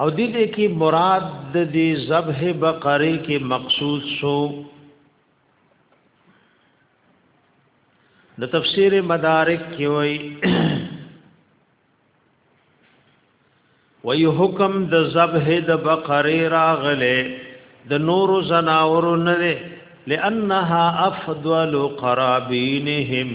او دې دې کې مراد د دې ذبح بقره کې مقصود شو د تفسیر مدارک کې وایي وی حکم د ذبح د بقره راغله د نور زناور نه لانها افضل قرابینهم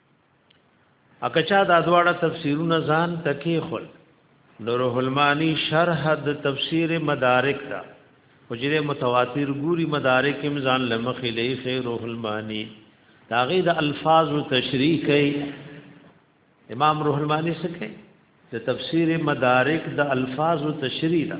اکچا دا دواړه تفسیرونه ځان تکي خل نوره المانی شرح د تفسیر مدارک دا وجره متواتر ګوري مدارک هم ځان لمخې لې خیر المانی دا غي د الفاظ تشریح کوي امام روح المانی څه کوي د تفسیر مدارک د الفاظ تشریح دا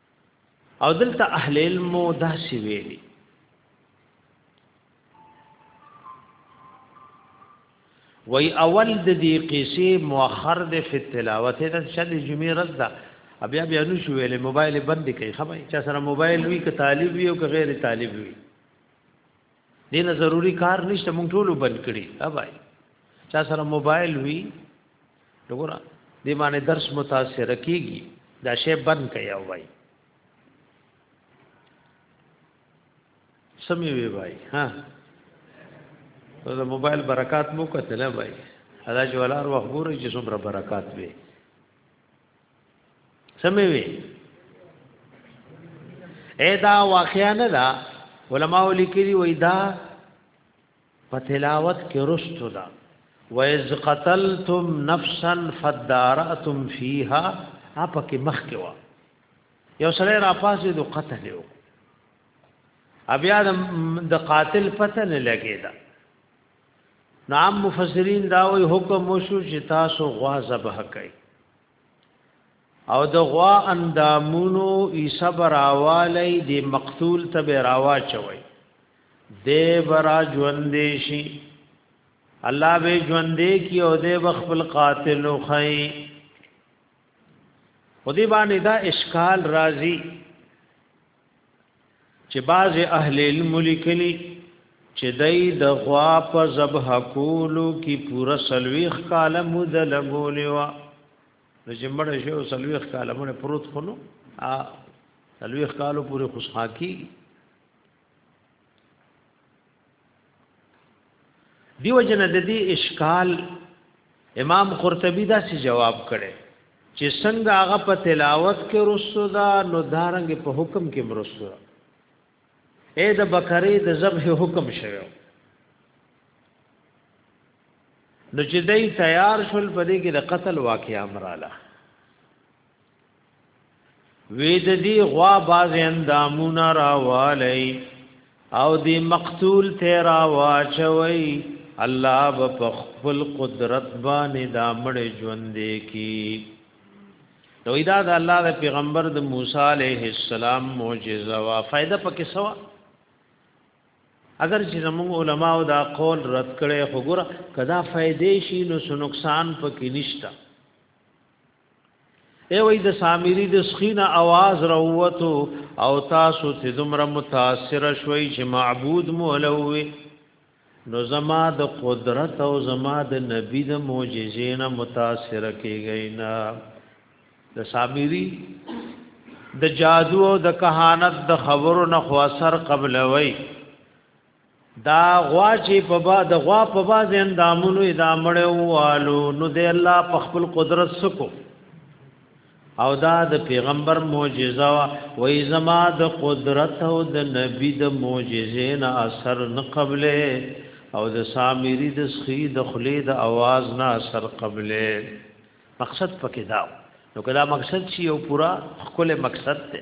او دلته اهل علم دا سی ویلي وی اول د دې قصې مؤخر د فی تلاوت د شل جمعې رز دا بیا بیا نو شو ویلې موبایل بند کړي خبرې چا سره موبایل وی که طالب وی او که غیر طالب وی دې نه ضروری کار نشته مونږ ټولو بند کړي اوبای چا سره موبایل وی وګوره دې باندې درس متاثر کیږي دا شی بند کړي اوبای سمې وی بای ها دا موبایل برکات مو کتل بای ادا چې ولار وخت ګوري چې څومره برکات وي سمې وي اې دا واقعیا نه دا علما لیکلي وای دا په تلاوت کې رستو دا وَإِذْ قَتَلْتُمْ نَفْسًا فَدَّارَأْتُمْ فِيهَا اپا کې مخ کې وا یو سره را پاسې دو قتل یو بیا د قاتل پته نه لګی دا نام مفسرین دا وی حکم وشو چې تاسو غوا ذبح کړئ او د غوا اندامونو ای صبر اوالی د مقتول ته به راوا چوي د برا ژوندې شي الله به ژوندې کی او د خپل قاتل خي خدی باندې دا اشکال راځي چې بعض اهل علم لیکلي چې دای د غوا په ذبح کولو کې پوره سلويخ کال مود لګولې و نو چې مړ شي او سلويخ کال مړ پروت خلو ا سلويخ کالو پورې خوشحاکي دیو جن د دې اشکال امام قرطبي دا سی جواب کړي چې څنګه هغه په تلاوت کې رسو دا نو دارنګ په حکم کې مرسو اے د بکرې د ذبح حکم شوی نو چې دای تیار شول په دې کې د قتل واقعیا امراله وی د دی غوا باز اندامونه راوالی او دی مقتول ته راواچوي الله په خپل قدرت باندې دا مړ ژوند کی نو دا د الله د پیغمبر د موسی علیه السلام معجزه وا فائدہ پکې سوا اگر چې زموږ علما او دا قول رد کړي خو ګره کدا فائدې شي نو نقصان پکې نشته ای وای د سامری د سخینه आवाज راووتو او تاسو ته دومره متاثر شوي چې معبود مولوي نو زما د قدرت او زما د نبی د معجزینه متاثر کیږي نه د سامری د جادو او د کهانت د خبرو نه خو اثر قبلوي دا غوا چې په با د غوا په باز اندامونو ادا مړو والو نو د الله په خپل قدرت سکو او دا د پیغمبر معجزه وا وای زما د قدرت او د نبی د معجزې نه اثر نه قبلې او د سامری د سخی د خلی د आवाज نه اثر قبلې مقصد پکې دا نو کدا مقصد شي او پورا خپل مقصد ته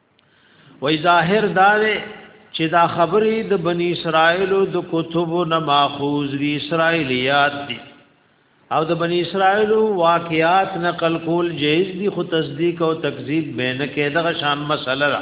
وای ظاهر دا دی چې دا خبرې د بنی اسرائیل د کتبو نه ماخوذ دي اسرائیلیات دي او د بنی اسرائیل واقعات نقل کول جایز دي خو تصدیق او تکذیب بینه کې دغه شان مسله ده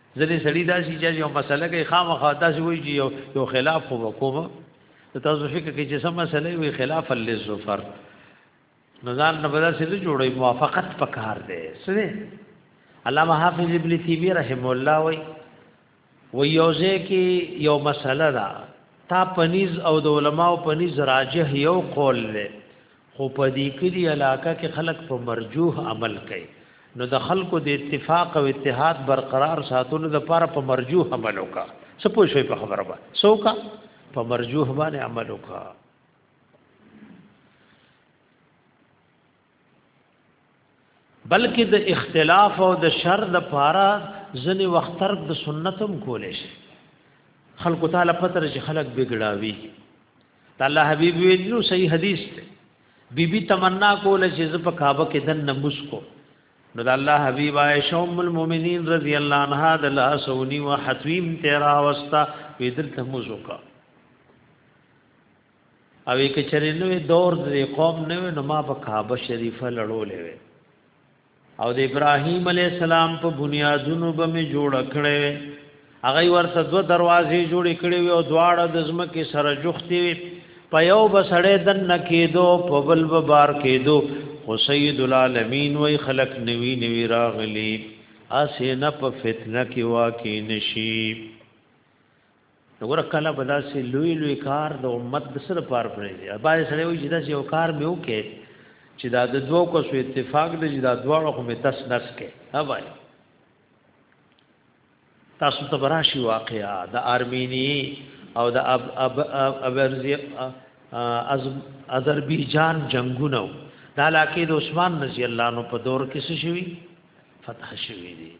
ځلې سړی داسې چې یو مسله کې خامخا داسې وایي چې یو یو خلاف خو وکوم ته تاسو فکر کې چې سم مسله وي خلاف للظفر نزان نه بدا سره جوړي موافقت پکار دی سره علامه حافظ ابن تیمیه رحم الله وی و یوزه کې یو مسله دا تا پنیز او د علماو پنیز راجح یو قول له خو په دې کلی علاقه کې خلک په مرجوح عمل کوي نو د خلکو د اتفاق او اتحاد برقرار ساتلو لپاره په مرجوح عمل وکا څه پوه شي په خبره به څوکا په مرجوح باندې عمل وکا بلکې د اختلاف او د شر د پاره ځنې وخت ترک د سنتم کولې شي خلق تعالی پتر چې خلق بګړاوي تعالی حبيب ویلو صحیح حدیث ته بی بی تمنا کوله چې زه په کعبه کې دن نموس کو نو د الله حبیب عائشہ ام المؤمنین رضی الله عنها د لا سونی و حتویم تیرا واسطه ویدل تموز وکړه او که چرې نوې دور د قوم نه وي نو ما په کعبه شریفه لړولې وي او د ابراهیم علی السلام په بنیادونو به می جوړ کړي وي هغه ورته دو دروازې جوړ کړي وي او دواړه د زمکه سره جوختي وي په یو بسړې دن نکیدو په بل بار کېدو خو سید العالمین وای خلق نوی نوی راغلی اسه نه په فتنه کې واقع نشي نو ګوره کله به داسې لوی لوی کار د امت د سره پار پرېږدي باید سړی وایي چې داسې یو کار مې وکړي چې دا د دوو کسو اتفاق دی چې دا دواړه خو مې تس نس کې ها وایي تاسو ته براشي واقعا د آرمینی او د اب اب ابرزی از اذربایجان جنگونه دا علاقې د عثمان رضی الله نو په دور کې څه شوی فتح شوی دی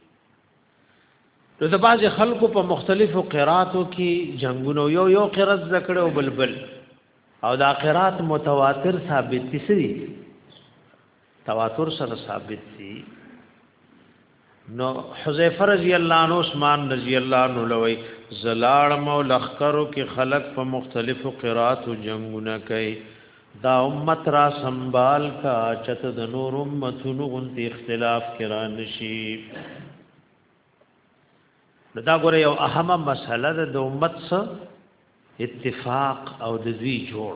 نو د باز خلکو په مختلفو قراتو کې جنگونو یو یو قرات ذکر او بلبل او دا قرات متواتر ثابت دي سری تواتر سره ثابت دي نو حذیفه رضی الله عنه عثمان رضی الله عنه لوی زلاړ مو لخرو کې خلق په مختلفو قرات او جنگونه کوي دا امت را سنبال کا چت د نور امتونو غنتی اختلاف کرا نشي دا ګوره یو اهمه مسله ده د امت سره اتفاق او د دوی جوړ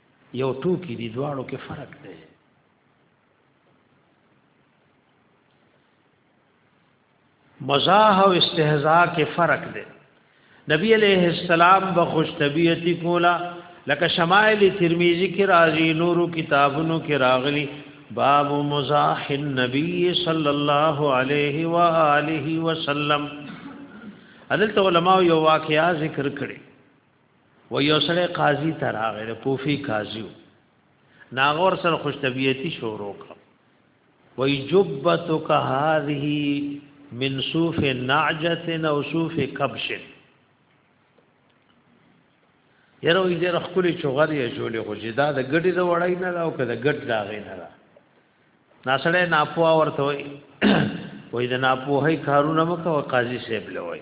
یو ټوکی دی دواړو کې فرق دی مزاح او استهزاء کې فرق دی نبی علیہ السلام به خوش طبیعتی کولا لکه شمائل ترمیزی کی راضی نورو کتابونو کی راغلی باب مزاح النبی صلی اللہ علیہ وآلہ وسلم عدلت علماء یو واقعا ذکر کړي و یو سره قاضي تر هغه د کوفي قاضي ناغور سره خوش طبيعتي شروع کړ و جبتک هذه من صوف نعجه او صوف کبش یره وی ډېر خپل چوغر یې جوړې خو چې دا د ګډي د وړای نه راو کده ګډ راغې نه را ناسړې ناپوه ورته وي وای د ناپوهي کارونه مکه او قاضي صاحب لوي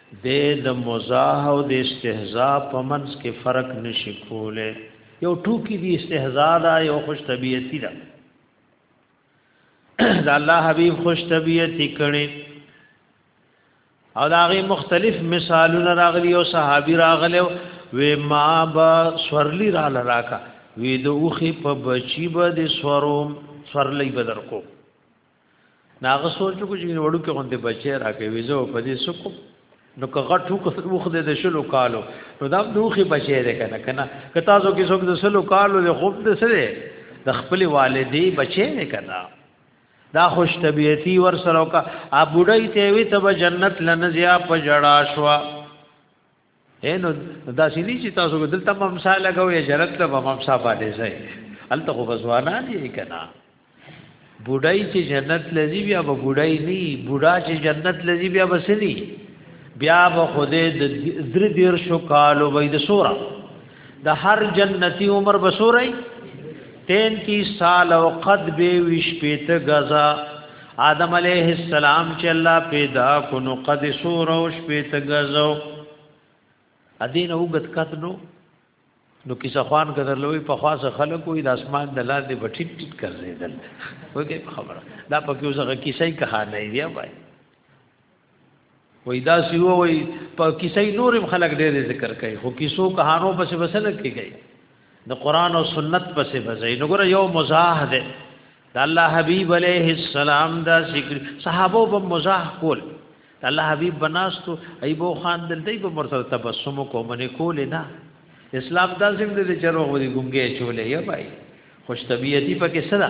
د د مزاح او د استهزاء په منځ کې فرق نشي کوله یو ټوکی دی استهزاء دا یو خوش طبیعتی ده دا الله حبیب خوش طبیعتی کړي او دا غي مختلف مثالونه راغلي او صحابي راغلي وې ما با سورلی را لراکا وې د اوخي په بچي به د سوروم سورلی بدر کو ناغه سوچ کو چې وړو کې غوندې بچي راکې ویزو په دې سکو نو که غټ وخ دې د شلو کالو نو دا دوخي بچي دې کنه کنه که تاسو کې څوک د شلو کالو دې خوب دې سره د خپل والدې بچي دې کنه دا خوش طبيعتي ور سره کا ا بډای ته وي ته جنت لنزیا په جړا شوا نو دا سې نه چې تاسو دلته ممسا لګو یا جنت له ممسا باندې ځای الته خو بزوانا دي کنا بوډای چې جنت لذي بیا به بوډای ني بوډا چې جنت لذي بیا بسني بیا به خوده د در دیر شو کالو وې د سورا د هر جنتی عمر بسورای 33 سال او قد به وش پیته غزا آدم علیه السلام چې الله پیدا کو نو قد سور او شپې ته غزو ادین او غت کتنو نو کیسه خوان کدر لوی په خاصه خلکو د اسمان د لاندې بټیټ ټیټ کړزیدل وګه خبره دا په کیسه کیسه کہانی دی بھائی وای دا سی وای په کیسې نورم خلق ډېر ذکر کوي خو کیسو کہانو پسې وسنه کیږي د قران او سنت پسې وځي نو ګره یو مزاح ده د الله حبیب علیه السلام دا ذکر صحابه په مزاح کول الله حبیب بناستو ایبو خان دل دی په مرسل تبسم کو منې کول نه اسلام دا زم دې چروغ ودی ګونګې چولې یا بھائی خوش طبیعتی پکې صدا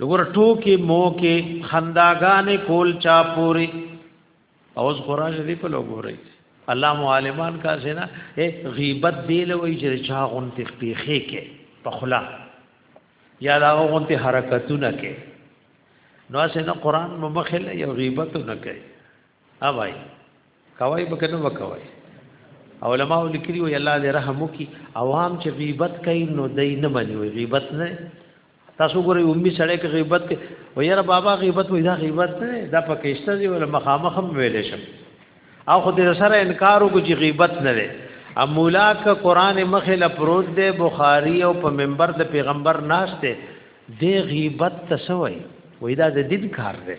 وګوره ټوکې موکې خنداګانې کول چا پوري او اوس قرآن شریف په لوګوري الله معلمان کا سینا اے غیبت دی لوي چې چا غونته پیخې کې په خلا یا دا غونته حرکتونه کې نو اسنه قرآن ممخله یو غیبت نه کوي ها بھائی کوي به کنه وکوي علماء لیکلي وي الله دې رحم وکي عوام چې غیبت کوي نو دای نه مني وي غیبت نه تاسو ګورئ امي سړی کې غیبت کوي و یاره بابا غیبت وي دا غیبت نه دا پکېشته دی ولا مخامخ هم ویل شم او خو دې سره انکار وکړي غیبت نه لري امولا ک قران مخه ل پروت دی بخاری او په منبر د پیغمبر ناشته دی غیبت تسوي وای دا د دین کار دی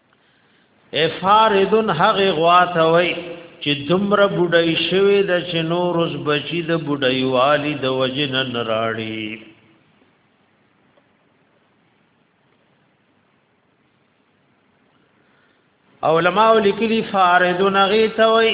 افاردن هغه غواته وای چې دمر بډای شوی د چې نور اوس بچی د بډای والی د وجن نراړي علماء لیکلی فاردن غی ته وای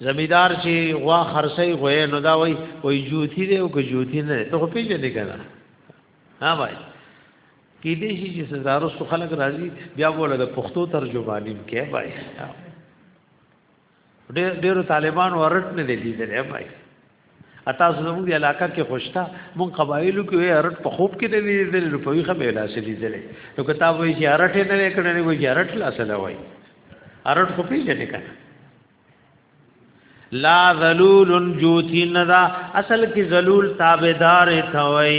زمیدار چې غوا خرسي غوې نو دا وای وای جوتی دی او که جوتی نه ته خو پیژنې کنه ها وای کې دې شي چې سزارو سو خلق راځي بیا وله د پښتو ترجمانی کې وای ډېر ډېر طالبان ورټ نه دي لیدل وای اتا زموږ دی علاقہ کې خوشتا مون قبایلو کې وې ارټ په خوب کې دی ویل نو په ویخه به لاس لیدل نو کتاب وی چې ارټ نه وکړ نه وی چې ارټ لاس نه وای ارټ خو پیژنې کنه لا ذلول جوتی ندا اصل کې ذلول تابعدار ته وای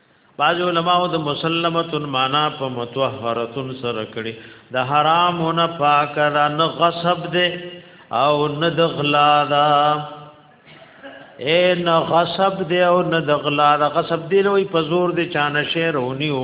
بعض علماء د مسلمه معنا په متطهره سره کړي د حرام نه پاک ده نه غصب ده او نه د غلا ده اے نه غصب ده او نه د غلا ده غصب دی لوی په زور دي چانه شعر هونیو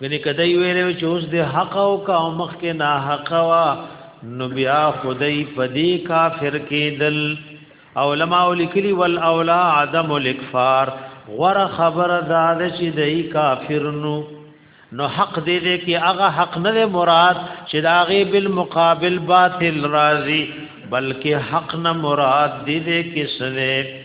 ګنې کدی ویلو چې اوس د حق او کا مخ کې نه حق وا نو بیا خدای پدی کافر کېدل علماء لیکلی ول اولا عدم الاکفار غور خبر داد چې دای کافر نو نو حق دې دې کې هغه حق نه مراد چې داغه بالمقابل باطل راضي بلکې حق نه مراد دې دې کې سره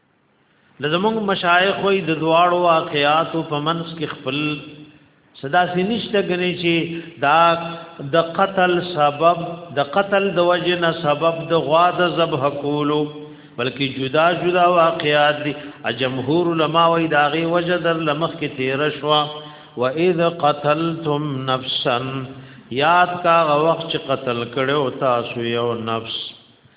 لزمون مشایخ وی د دواړو واقعاتو په منس کې خپل صدا سي نشته غني چې دا د قتل سبب د قتل د وجه نه سبب د غوا د ذبح کولو بلکې جدا جدا واقعات دي جمهور علما وی دا غي وجه در لمخ کې تیر شوا و اذ قتلتم نفسا یاد کا وخت چې قتل کړو تاسو یو نفس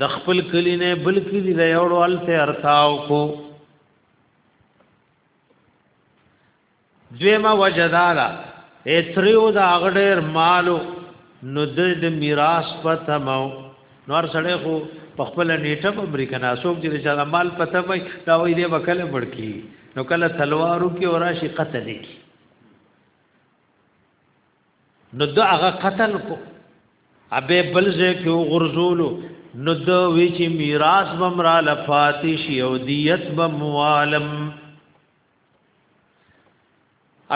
د خپل کلی نه بل کلی له یوړو الته ارتاو کو دویما وجدالا اتریو دا غډیر مالو نو د میراث پته مو نور سړی خو په خپل نیټه په امریکا ناسوک چې چې مال پته وای دا وای دی وکله بڑکی نو کله تلوارو کې اورا شي قتل کی نو د هغه قتل کو ابه بل ځای کې وغورځولو نو د وی چې میراث بم را لفاتې شي او دیت بم والم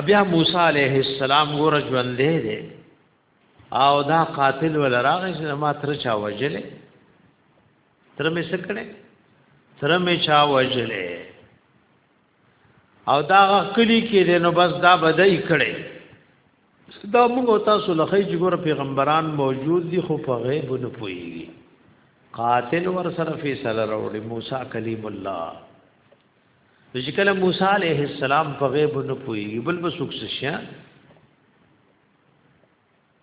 بیا موسی علیه السلام ګور ژوند دی او دا قاتل ول راغی چې ما تر چا وجلې تر مې سکړې تر مې چا وجلې او دا کلی کې دی نو بس دا بدای کړي دا موږ تاسو لخی چې ګور پیغمبران موجود دي خو په غیب نه پويږي قاتل ور سره فیصله راوړي موسی کلیم الله چې کله موسی علیه السلام په غیب نه پويږي بل به سکسشیا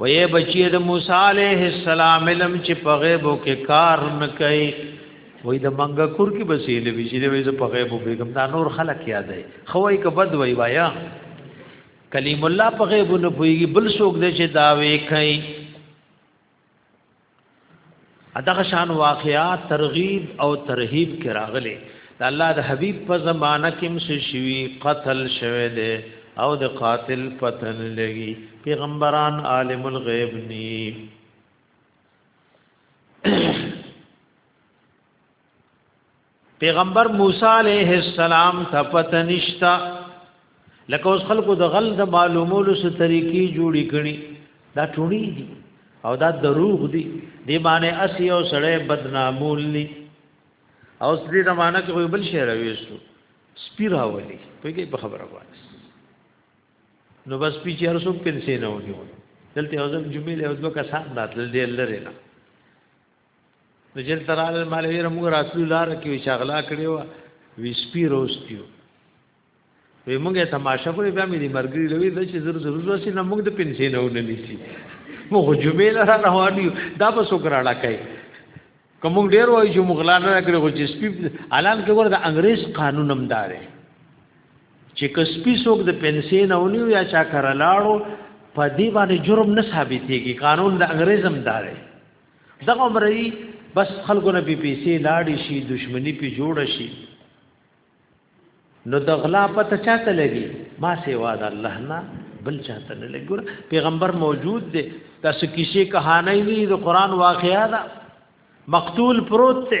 وې بچی د موسی عليه السلام علم چې په غیبو کې کار نه کوي وې د منګه کور کې بسېلې وی چې وې په غیبو بیگم دا نور خلک یادې خوې کې بد وی وایا کلیم الله په غیبو نه پويږي بل څوک دې چې داوي کوي ادغه شان واقعات ترغیب او ترهیب کې راغلي د الله د حبیب په زمانہ کې مس شوی قتل شوه دی او د قاتل پتن لګي پیغمبران عالم الغیب ني پیغمبر موسی علیہ السلام ته پته نشتا لکه اوس خلکو د غل د معلومولو څه طریقې جوړې کړي دا ټوړي دي او دا دروغ دي دی باندې اسی او سړی بدنامول ني او سړي د معنی کې بل شی راويستو سپی راولي په کې په خبره وایي نو بس پیچې هر څوک پنسې نه ونیو دلته اوس جمعې له دوه کسان راتل دي لره نه نو جل ترال مال ویره موږ راتلو لار کې وی شغلا کړی و وی سپی روستیو وی موږ تماشه کوي بیا مې مرګري لوي د چې زر زر زر سي نه موږ د پنځه نه ونه نیسی موږ جمعې لاره روان یو دا په سوکراړه کوي کوم ډیر وای چې مغلا نه کړی خو چې سپی الان کې ور د انګريز قانون هم داري چې که سپی څوک د پنسې نه ونیو یا چا کړلاړو په دې باندې جرم نه ثابتېږي قانون د انګريز هم داري دغه مرئی بس خلکو نه پی پیسې لاړې شي دشمنی پی جوړ شي نو د غلا پته چاته لګي ما سیوا د الله نه بل چاته نه لګور پیغمبر موجود دی تاسو کیسه کہانی نه د قران واقعیا ده مقتول پروت ته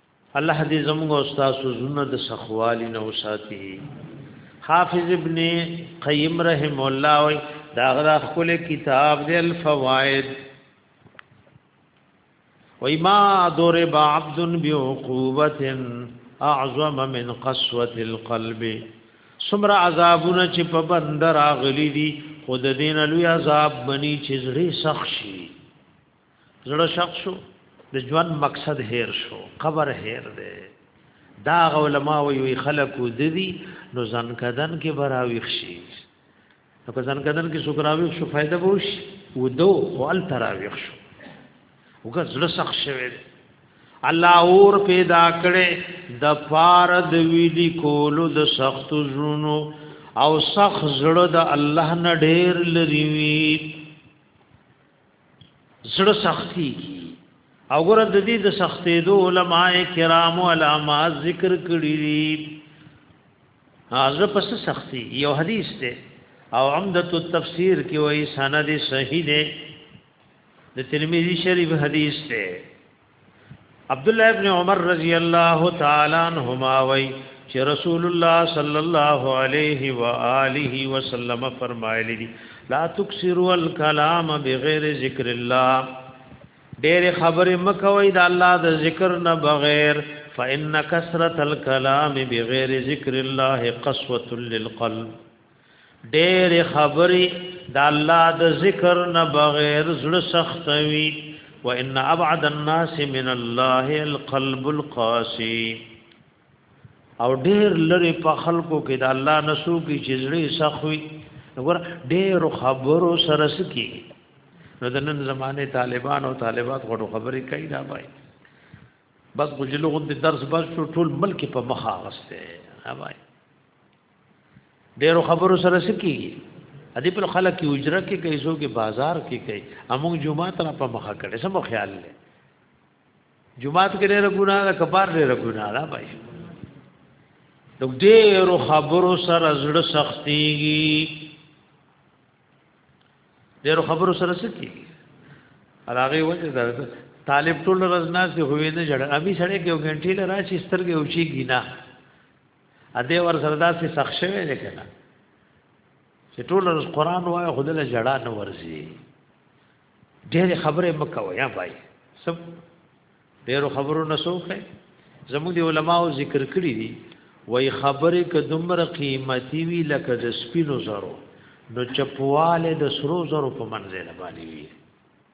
الله دې زموږ او تاسو زونه د سخوالي نه وساتي حافظ ابن قیم رحم الله وی دا غرا خپل کتاب دی الفوائد وی ما ضرب عبد بعقوبه اعظم من قسوه القلب سمرا عذابونه چې په بندر اغلی دي خود دین لوی عذاب بنی چې زړه سخت شي زړه شق شو د ژوند مقصد هیر شو قبر هیر دی دا علماء وی خلق ودی نو ځن کدن کې براویخ شي نو که ځن کدن کې سګراویخ شو فائدہ به وشي ودو او ال تراویخ شو وګ زړه سخ شوی الله اور پیدا کړي د پار د ویلی کولو د سخت زړونو او سخ زړه د الله نه ډیر لري وی زړه سختی کی او ګره د دې د سختې دو علماء کرام علامات ذکر کړی دي هغه پس سختی یو حدیث ته او عمدۃ التفسیر کې وایي سند صحیح دی د ترمذی شریف حدیث ته عبد الله ابن عمر رضی الله تعالی عنهما وای چې رسول الله صلی الله علیه و آله وسلم فرمایلی دي لا تکسروا الكلام بغیر ذکر الله ډېر خبرې مکوئ د الله د ذکر نه بغیر فإن کثرت الكلام بغیر ذکر الله قسوة للقلب ډېرې خبرې د الله د ذکر نه بغیر زړه سختوي وان ابعد الناس من الله القلب القاسي او ډېر لري په خلکو کې د الله نسو کې چې زړه سخوي وګور ډېر خبرو سره سکی نو د نن زمانه طالبان او طالبات غوډو خبرې کوي دا بای بس بجلو غوند درس بس ټول ملک په مخه غسته ها بای ډیرو خبرو سره سکی ادي پر خلک کې اجره کې کوي سو کې بازار کې کوي امو جمعه تر په مخه کړي سم خیال لې جمعه کې ډېر ګناه ده کبار ډېر ګناه ده بای نو ډېرو خبرو سره زړه سختيږي ډېرو خبرو سره سکی هغه وجه ده طالب ټول رزنا سي هوې نه جړ ابي سړې کې غنټي لرا چې سترګې اوچي ګینا ا دې ور سره داسې سخت شوی دی کنه چې ټول ورځ قران وای خود له جړا نه ورځي ډېر خبره مکو یا بای سب ډېر خبرو نه سوخه زموږ دی علماو ذکر کړی دي وای خبره ک دمر قیمتي وی لکه د سپینو زرو نو چپواله د سرو زرو په منځله باندې وی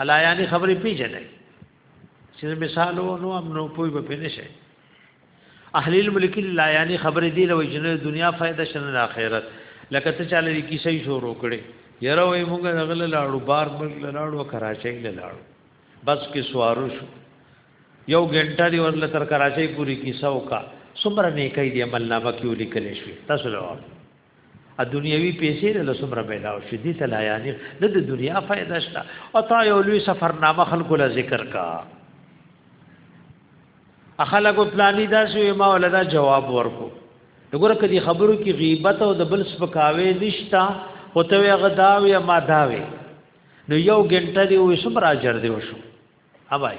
الله یعنی خبرې پیژنې چې مثالو نو هم نو پوي به پینې شي اهل الملک الله یعنی خبرې دی لوي چې دنیا فائدہ شنه د آخرت لکه ته چاله دې کیسې شروع کړې یره وې موږ غل لاړو بار ملک لاړو کراچۍ لاړو بس کې سوارو شو یو ګنټه دی ورل تر کراچۍ پوری کیسه وکا سمره نه کوي دی عمل نامه کې ولیکل شي تاسو جواب ا دنیوي پیسې له څومره پیدا او شدي ته لا یاني نه د دنیا فائدہ شته او تا یو لوی سفرنامه خلکو لا ذکر کا اخلکو پلاني دا شو ما ولدا جواب ورکو وګوره کدي خبرو کې غیبت او د بل سپکاوي نشتا او ته هغه دا وی ما دا وی نو یو ګنټه دی وې سمرا جر دی وشو اوبای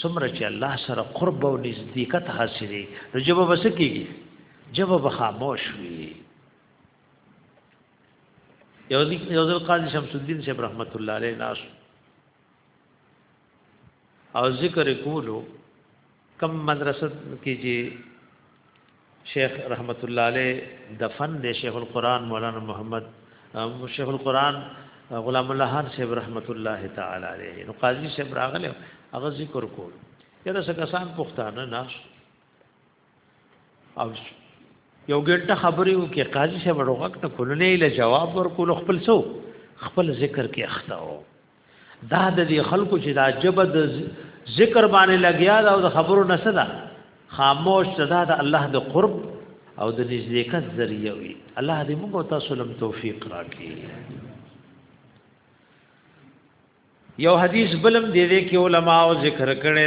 څومره چې الله سره قرب او نزدېکت حاصلې نو جواب وسه کیږي جواب خاموش وي یو یو ځل قاضي شمس الدین صاحب رحمت الله علیه ناس او ذکر کولو کم مدرسه کې چې شیخ رحمت الله علیه دفن دی شیخ القرآن مولانا محمد شیخ القرآن غلام الله خان صاحب رحمت الله تعالی علیه نو قاضي صاحب راغله هغه ذکر کول یره سکسان پښتانه ناش او یو ګټه خبرې وکي قاضي صاحب وروغک ته کولنې له جواب ورکول خپل سو خپل ذکر کې اخته دا د دې خلکو چې دا جبه د ذکر باندې لګیا دا او د خبرو نسه ده خاموش صدا د الله د قرب او د نزدېکت ذریعہ وي الله دې موږ تاسو لم توفیق راکړي یو حدیث بلم دې دې کې علما او ذکر کړي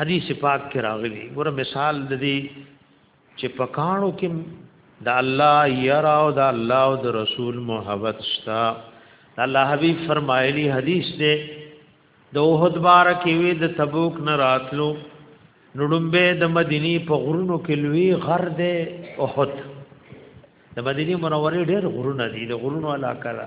حدیث پاک کې راغلی ګوره مثال د دې چې پکانو کې د الله یرا او د الله او د رسول محبت شتا الله حبیب فرمایلی حدیث دی د اوحد بار کې وی د تبوک نه راتلو نړمبه د مدینی په غرونو کې لوی غر دی اوحد د مدینی منورې ډېر غرونه دي د غرونو علاقه ده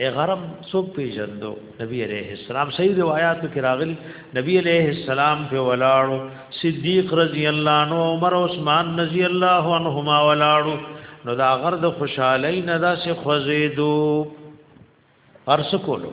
اے غرم څوک پیژندو نبی علیہ السلام صحیح روایتو کې راغلی نبی علیہ السلام په ولاړو صدیق رضی الله عنه عمر عثمان رضی الله عنهما ولاړو نو دا غر د خوشحالي نه داسې خوځېدو ارس کولو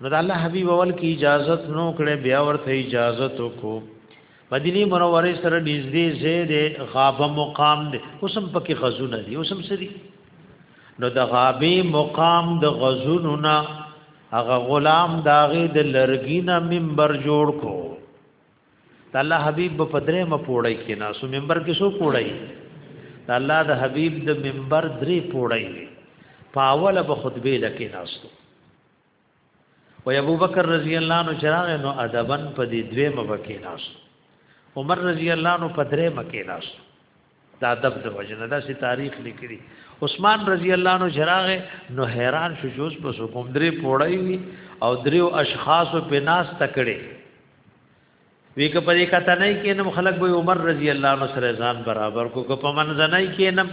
نو د الله حبیب اول کی اجازه نو کړه بیا ورته اجازه تو کو مدینه منوره سره نږدې زید غابه مقام دی اوسم پکې غزونه دي اوسم سری نو د غابه مقام د غزونو نا هغه غلام داغه د لرګینا منبر جوړ کو د الله حبیب په درې مپوړی کې نه سو منبر کې سو پوړی د الله د حبیب د منبر درې پوړی په اوله به خطبه لکې ناستو و ابو بکر رضی الله عنه چراغ نو ادبن په دې دوی مبکې ناستو عمر رضی الله عنه په درې مکې ناستو د ادب د وجنه دا سي تاریخ لیکلي عثمان رضی الله عنه جراغه نو حیران شو چې اوس په کوم درې پوړی وي او دریو اشخاص په ناس تکړه وی که په دې کته نه کینم خلک به عمر رضی الله عنه سره ځان برابر کو که په منځنۍ کینم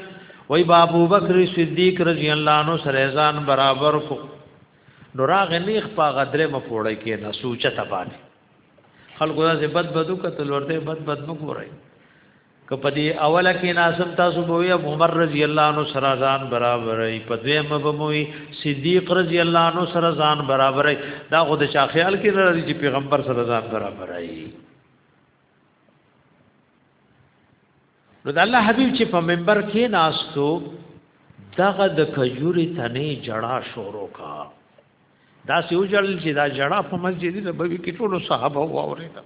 وای با ابو بکر صدیق رضی الله عنه سره ځان برابر کو نو راغ نیخ په غدره مفوړی کې نه سوچه تبانه خلکو دا زبد بدو کتل ورته بد بد مګورای که په دې اوله کې ناسم تاسو بوي ابو عمر رضی الله عنه سره ځان برابرې په دې مبموي صدیق رضی الله عنه سره ځان برابرې دا خو د چا خیال کې نه راځي چې پیغمبر سره ځان برابرې نو د الله حبیب چې په منبر کې ناستو دغه د کجوري تنه جړه شورو کا دا سیو جړل چې دا جړه په مسجد نبوي کې ټول صحابه واورېدل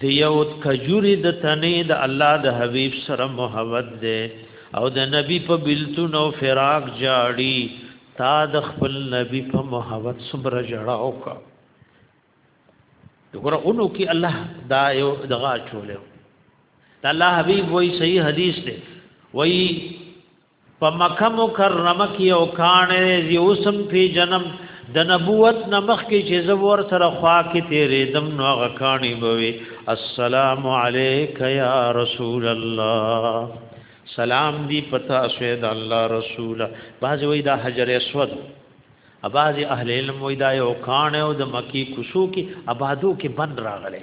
د یو کجوري د تنې د الله د حبیب سره محبت ده او د نبی په بلتون او فراق جاړي تا د خپل نبی په محبت صبر جړاو کا دغره اونو کې الله دا یو دغه چولیو د الله حبیب وای صحیح حدیث دی وای په مکه مکرمه کې او کان دی اوسم په جنم د نبوت نمخ کې چې زور سره خوا کې تیرې دم نو غکانی بوي السلام علیک یا رسول الله سلام دی پتا سید الله رسول باز وې دا حجر اسود اباز اهل علم وې دا یو کان او د مکی کوسو کې آبادو کې بند راغله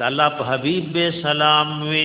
د الله په حبيب به سلام وي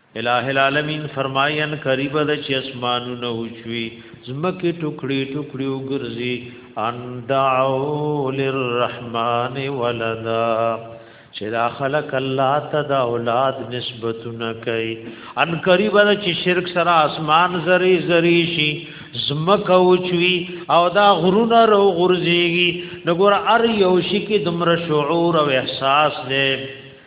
الہ العالمین فرمایان قریب د چې اسمانونه اوچوي زمکه ټوکړي ټوکړي وګرځي ان دعو للرحمن ولدا چې دا خلق الله ته د اولاد نسبتونه کوي ان قریب د چې شرک سره اسمان زری زری شي زمکه اوچوي او دا غرونه رو غرزيږي نګور ار یو شي کې دمر شعور او احساس دی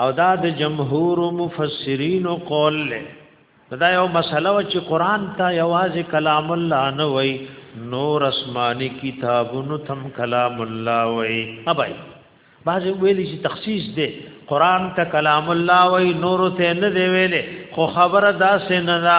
او دا د جمهور مفسرین قول له دا یو مسله و چې قران ته یوازې کلام الله نه وای نور اسماني کتابونو تم کلام الله وای ابای بعض ویلی چې تخصیص دی قران ته کلام الله وای نور ته نه دی ویلې خو خبره دا سه نه دا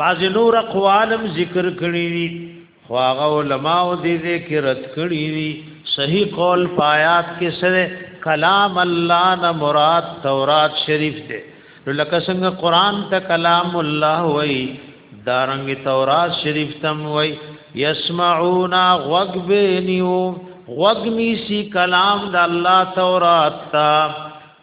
بعض نور اقوالم ذکر کړی دي خو هغه علما او دې دې کې رد کړی دي صحیح قول پایات کې سره کلام الله نه مراد تورات شریف دی نو لکه څنګه قران ته کلام الله وای دارنګ تورات شریف تم وای یسمعونا غوغبنیو غوغنی سی کلام د الله تورات تا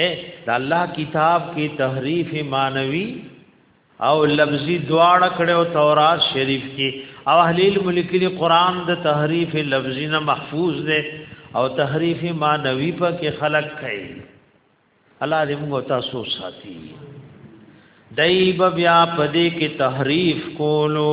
اے د الله کتاب کې تحریف مانوي او لفظي دواړه کړو تورات شریف کې او اهل علم لیکلي قران د تحریف لفظي نه محفوظ دی او تحریف مانوي په کې خلق کوي الله دې موږ تاسو ساتي دایب بیا پدې کې تحریف کولو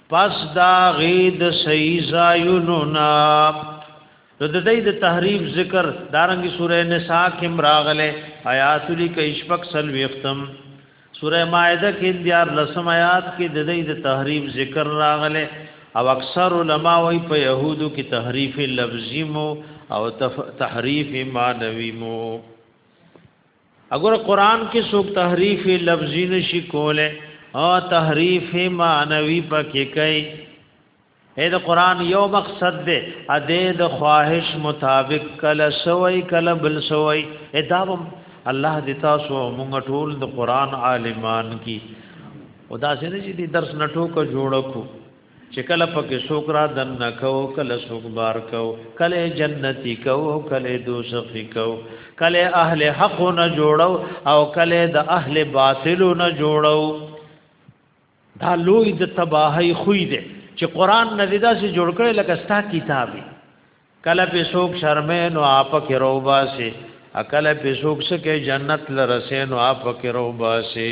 پس دا غید صحیح زایونو نا نو د دې د تحریف ذکر دارنګي سوره نساء کې مراغله آیات لري کې شپک سل وختم سوره مائده کې دیار لسم آیات کې د دې د تحریف ذکر راغله او اکثر علما وایي په يهودو کې تحریف لفظي مو او تحریف معنوي مو اگر قران کې څوک تحریف لفظی نشي کوله او تحریف معنوي پکې کوي اې د قران یو مقصد دی ا دې د خواهش مطابق کله سوي کله بل سوي اداوم الله دې تاسو مونږ ټول د قران عالمان کی او دا څنګه چې درس نټو کو جوړ کو چې کله پکې څوک را دننه کو کله څوک بار کو کله جنتی کو کله دوزخی کو کله اهل حق نه جوړو او کله د اهل باطل نه جوړو دا لوی د تباہی خوې دي چې قران نه ددا سي جوړ کړي لکه ستا کتابي کله په څوک شرمې نو اپ کې روبا سي اکل په څوک سکه جنت لرسه نو اپ کې روبا سي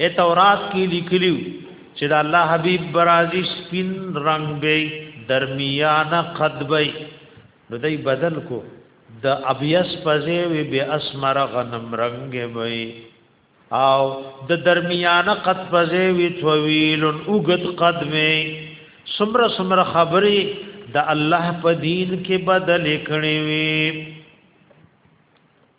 اے تورات کې لیکلیو چې د الله حبیب برازي سپین رنگ به درمیانه قد به نو دای بدل کو د ابیس پزې وی به اسمر غنم رنگ به او د درمیانه قد پزې وی طویل اوغت قد به سمره سمره خبرې د الله په دین کې بدل کړي وي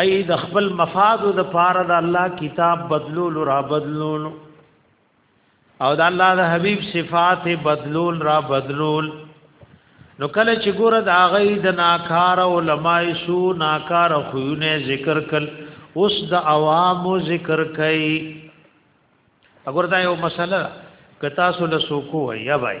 ای د خپل مفاد د پاره د الله کتاب بدلول را بدلول او د الله د حبیب صفات بدلول را بدلول نو کله چې ګوره د هغه د ناکار علماء شو ناکار خوونه ذکر کل اوس د عوامو ذکر کوي وګوره دا یو مسله کتا سو له سوکو یا بھائی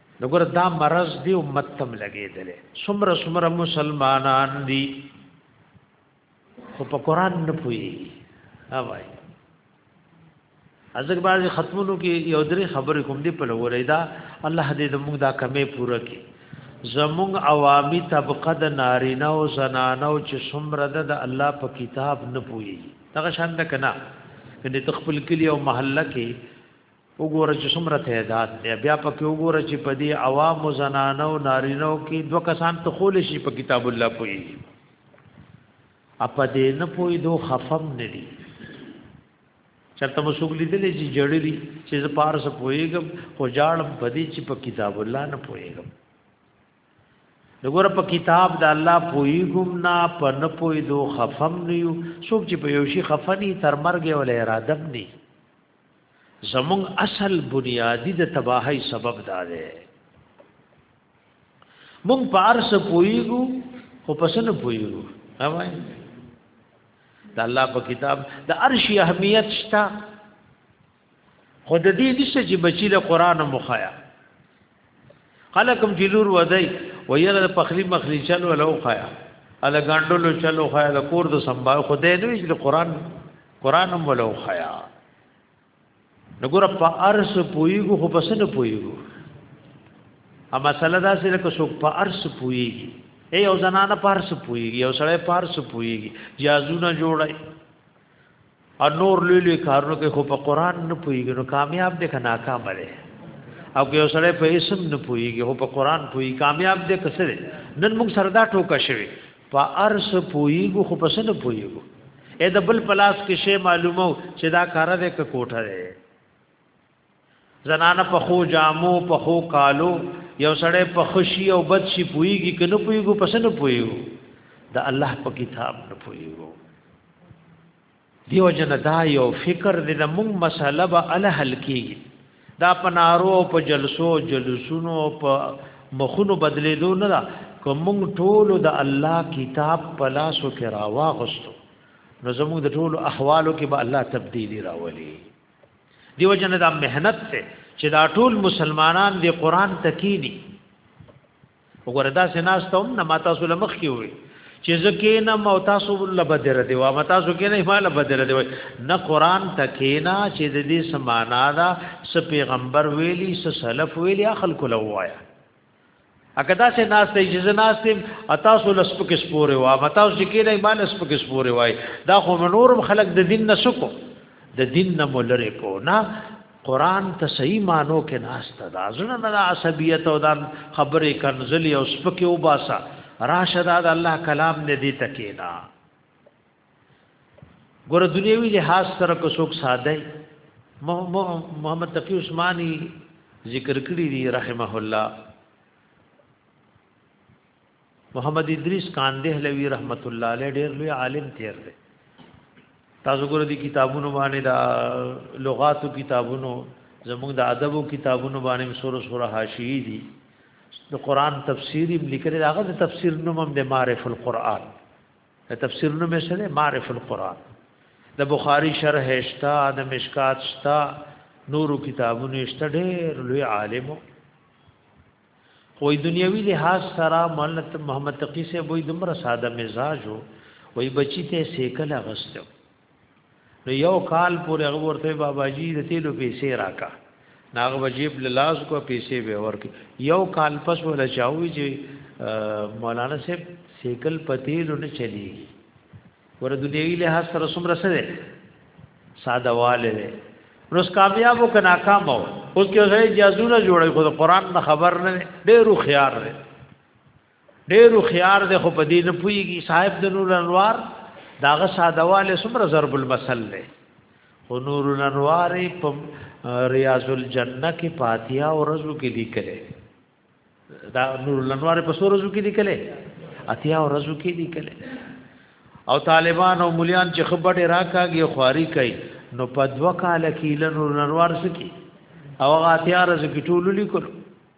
نګور دا مرض دی امت تم لګیدل سمره سمره مسلمانان دی خو په قران نه پوي ها وای ازګ باز ختمونو کې یو درې خبرې کوم دی په لورې دا الله دې زموږ دا کمې پوره کړي زموږ عوامي طبقه د نارینه او زنانه او چې سمره ده د الله په کتاب نه پوي دغه شان ده کنه دې تخپل کلی او محله کې وګوره چې څومره تعداد دی بیا پکې وګوره چې په دې عوامو زنانو نارینو کې دوه کسان ته خول شي په کتاب الله پوي اپا دې نه پوي دو خفم نه دي چرته مو څوک لیدلې چې جړلې چې ز پارس پويګم خو جاړ بدی چې په کتاب الله نه پويګم دغه په کتاب د الله پويګم نه په نه پوي دو خفم نه یو څوک چې په یو شي خفني تر مرګ ولې اراده نه زمون اصل بنیادی د تباہی سبب دا ده مون په ارس پویګو خو پسنه پویګو اوای د الله په کتاب د ارش اهمیت شته خود دې دې چې بچی له قران مخایا خلکم جلور ودی و یره پخلی مخلی چلو لو خیا ال غاندلو چلو خیا د کور د سمبا خدای نو چې قران قران هم ولو خیا نګور په ارس پویګو خو پس نه پویګو ا مسله دا سره کو سو په ارس پویګي ای او زنانه پارس پویګي او سړی پارس پویګي جازونه جوړای او نور لوی لوی کارونو کې خو په قران نه پويږي نو کامیاب دي که ناکام دي او که سره په اسم نه پويږي او په قران پوي کامیاب دي که سره نن موږ سره دا ټوکا شوی په ارس پويږي خو په سن پويږي اې د بل پلاس کې شی معلومو چې دا کار دی که کوټه دی زنانه په خو جامو په خو کالو یو سړی په خوشي او بد شي پويږي کنه پويګو پس نه پويو د الله په کتاب نه پويګو دیو جن دا یو فکر دې د موږ مسله به ال حل کیږي دا په نارو په جلسو جلسونو په مخونو بدلېدو نه دا کوم ټول د الله کتاب په لاسو کې راواغستو نو زموږ د ټولو احوالو کې به الله تبدیلی راولي دیو جن دا مهنت ته چې دا ټول مسلمانان دی قران تکینی وګوره دا سناس ته هم نه ماته سول مخ کی وي چې زکه نه مو تاسو ول بدر دی وا متا سو کې نه مال بدر دی نه قران تکینا چې د دې سمانا دا س پیغمبر ویلی س سلف ویلی اخل کول وایا اګه دا سه ناس ته اجازه ناس ته اتا سو لس پک سپوره وا متا اوس کې نه ایمان لس پک سپوره وای دا خو نورم خلق د دین نه سکو د دین نه مولره کو نه قران ته صحیح مانو کې ناس ته دا زنه نه عصبیت او دا خبره کنزلی او سپکه وباسا راشد دا الله کلام نه دی تکینا ګور دنیوي لحاظ سره کو څوک ساده محمد تقی عثماني ذکر کړی دی رحمه الله محمد ادریس کانده لوی رحمت الله علیه ډیر لوی عالم تیر دی تاسو ګور دي کتابونو باندې دا لغاتو کتابونو زموږ د ادبو کتابونو باندې سور سور حاشیه دي د قران تفسیر لیکل هغه د تفسیر نوم هم د معرف القرآن د تفسیر نوم یې سره معرف القرآن د بخاری شرح اشتا د مشکات شتا نورو کتابونو اشتا ډېر لوی عالم وي دنیوي لحاظ سره مولت محمد تقی سے وې دمر ساده مزاج وي بچی ته سیکل غستو نو یو کال پورې هغه ورته بابا جی د تیلو پیسې راکا ناغه وجیب لاس کو پیسې به ورک یو کال پس ولا چاوي چې مولانا صاحب سیکل پتیل نه چلی ور دنیوي له سره سمره سره ساده والے روز کامیاب او ناکام او اوس کې ځای جازونه جوړي خو قرآن نه خبر نه ډېرو خيار لري ډېر خيار دی خو په دې نه پويږي صاحب د نور انوار داغه سادهواله سمره ضرب المثل دی خو نور الانوار په ریاض الجنه کې فاتحه او رزو کې لیکلې دا نور الانوار په سور رزو کې لیکلې اتیا او رزو کې لیکلې او طالبان او مليان چې خبره راکاږي خواري کوي نو په دوا کال کې لنور الانوار سکی او هغه اتیا رزو کې ټول لیکلو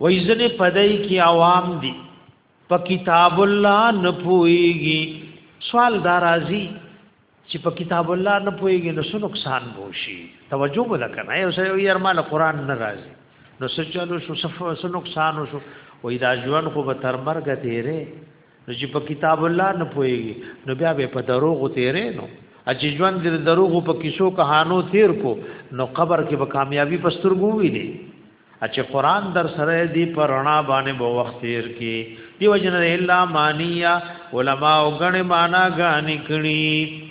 وای ځنه پدای کی عوام دی په کتاب الله نه پويږي سوال دارازي چې په کتاب الله نه پويږي نو څه نقصان وشي توجه وکړه یو سره یو ارمان قران نه راځي نو سچلو شو صفه سو نقصان شو وای دا ژوند خو به تر مرګ تیرې نو چې په کتاب الله نه پويږي نو بیا به په دروغ تیرې نو چې ژوند دې دروغ په کیسو کهانو تیر کو نو قبر کې به کامیابی پسترګو وی دي چې قران در سره دی پر رڼا باندې بو وخت تیر کی دی وجنه الا مانیا علما او غن معنا غانی کړي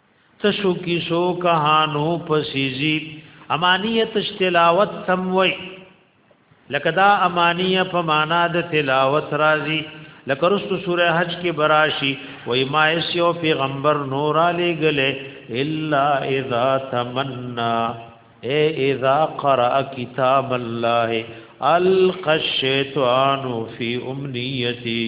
تشو کیسو کهانو پسیزی امانیت تلاوت سم وای لکه دا امانیه په معنا د تلاوت راځي لکه رسو سوره حج کې براشي وای ما یو پیغمبر نور علی گله الا اذا تمنا اے اذا قرأ کتاب الله القشیطان فی امنیتی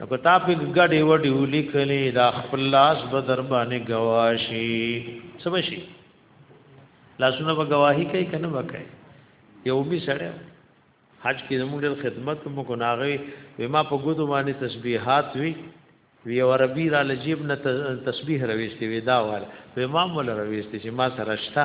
نو که تا په ګډې وډې ولیکلې دا خپل لاس به در باندې گواشي څه بشي لاسونه به گواهی کوي کنه وکړي یو می سره حج کې زموږ ډېر خدمت مو کو ناغي وما په ګوتو باندې تسبیحات وی وی او ربی را لجیب نه تسبیح رويستي وی دا وال وما مول رويستي چې ما سره شته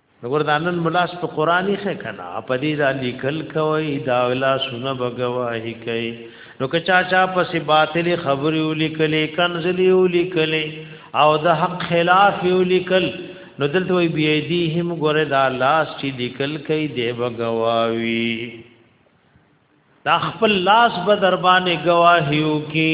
نګور دانن ملاس په قران یې ښه کنا په دې دا لیکل کوي دا ولا سونه بګواهی کوي نو که چا چا پسې باطل خبرې ولیکلې کنزلی ولیکلې او د حق خلاف ولیکل نو دلته وی بی دی هم ګوره دا لاس چې لیکل کوي دی بګواوی دا خپل لاس به دربانې گواهیو کې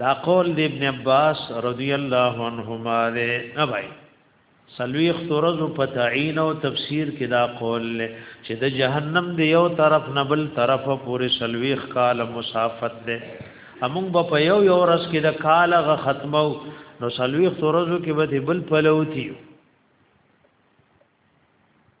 دا قول دی ابن عباس رضی الله عنهما ده نه بھائی سلوی خطرز په تعین او تفسیر کې دا قول له چې د جهنم دی یو طرف نه بل طرف پورې سلوی خال مسافت ده امون به په یو یو رس کې د کالغه ختمو نو سلوی خطرز کې به بل پلوتی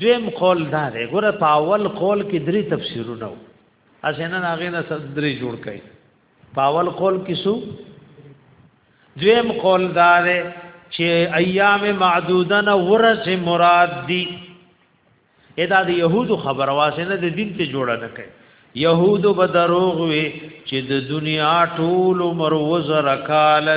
دویم قول دا دی ګوره په اول قول کې درې تفسیرونه وو اسنه هغه نه درې جوړ کړي په اول قول کې سو دویم قول دا دی چې ایام معدودن ورس مراد دي ادا د يهودو خبر واسنه د دین ته جوړه نه کوي يهودو به دروغ وي چې د دنیا ټول مروز رکاله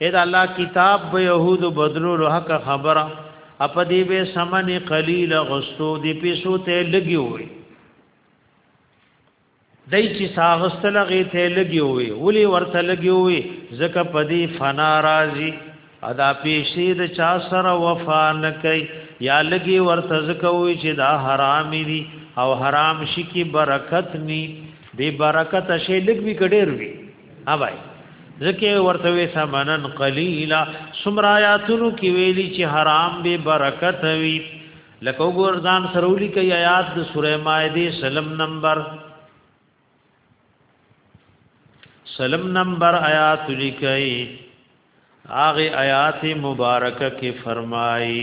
اې دا الله کتاب به يهود بدلولو حق خبره اپ دې به سمن قليل غستو دې پیسو ته لګي وي دای چې ساغستل غي ته لګي وي ولي ورته لګي وي زکه پدی فنا راضي ادا پیسې د چا سره وفا نه کوي یا لګي ورته زکه وي چې دا حرام دي او حرام شي کی برکت ني به برکت شي لګوي کډیر وي ها بھائی ځکه ورته وې سمنن قلیلا سمرایاتونو کې ویلي چې حرام به برکت وي لکه وګور ځان سرولی کې آیات د سوره مائده سلم نمبر سلم نمبر آیات لیکي هغه آیات مبارکه کې فرمایي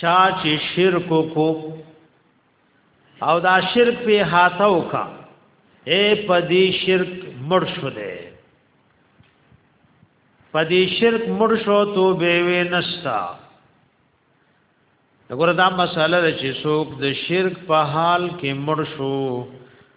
چا چې شرک کو او دا شرک په هاته وکا اے پدی شرک مړ شو دے پدی شرک مړ شو تو به وینستا وګوره دا مساله چې څوک د شرک په حال کې مړ شو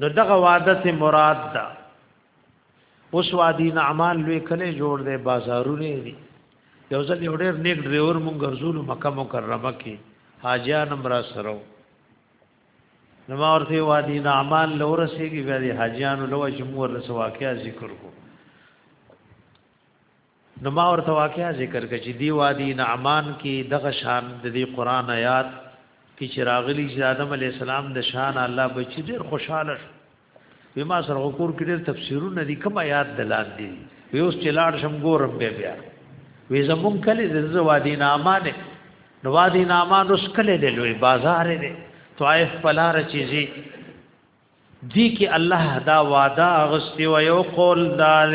نو دغه وعده ته مراد ده اوس وادي نعمان لوی کله جوړ دی بازارونه دي یو ځل یو ډېر نیک ډریور مونږ ګرځول مکه مکرمه کې حاجیان هم را سره نو ما ورته وادي نعمان لور سیږي بیا دي حاجیان لو چې مور رسوا کې ذکر کو نو ما ورته واقعا ذکر کړ چې دی وادي نعمان کې دغه شان د دې قران آیات کې چې راغلي چې آدم علی السلام د شان الله بچی ډیر خوشاله شو وی ما سره کور کې ډېر تفسیرونه دي کوم یاد دلان دي وی اوس چې لاړ شم ګورم به بیا وی زمون کله د زوادی نامانه نو وادی نامان اوس کله د لوی بازار دی طائف پلار چیزي دی کې الله دا وعده اغستی و یو قول دار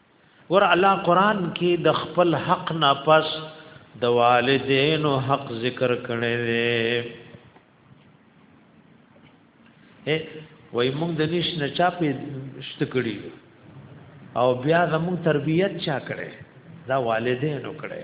ور الله قران کې د خپل حق نه پس د والدینو حق ذکر کړي دي وای موږ د نش نه چا په شتکړي او بیا زموږ تربیت چا کړي دا والدینو کړي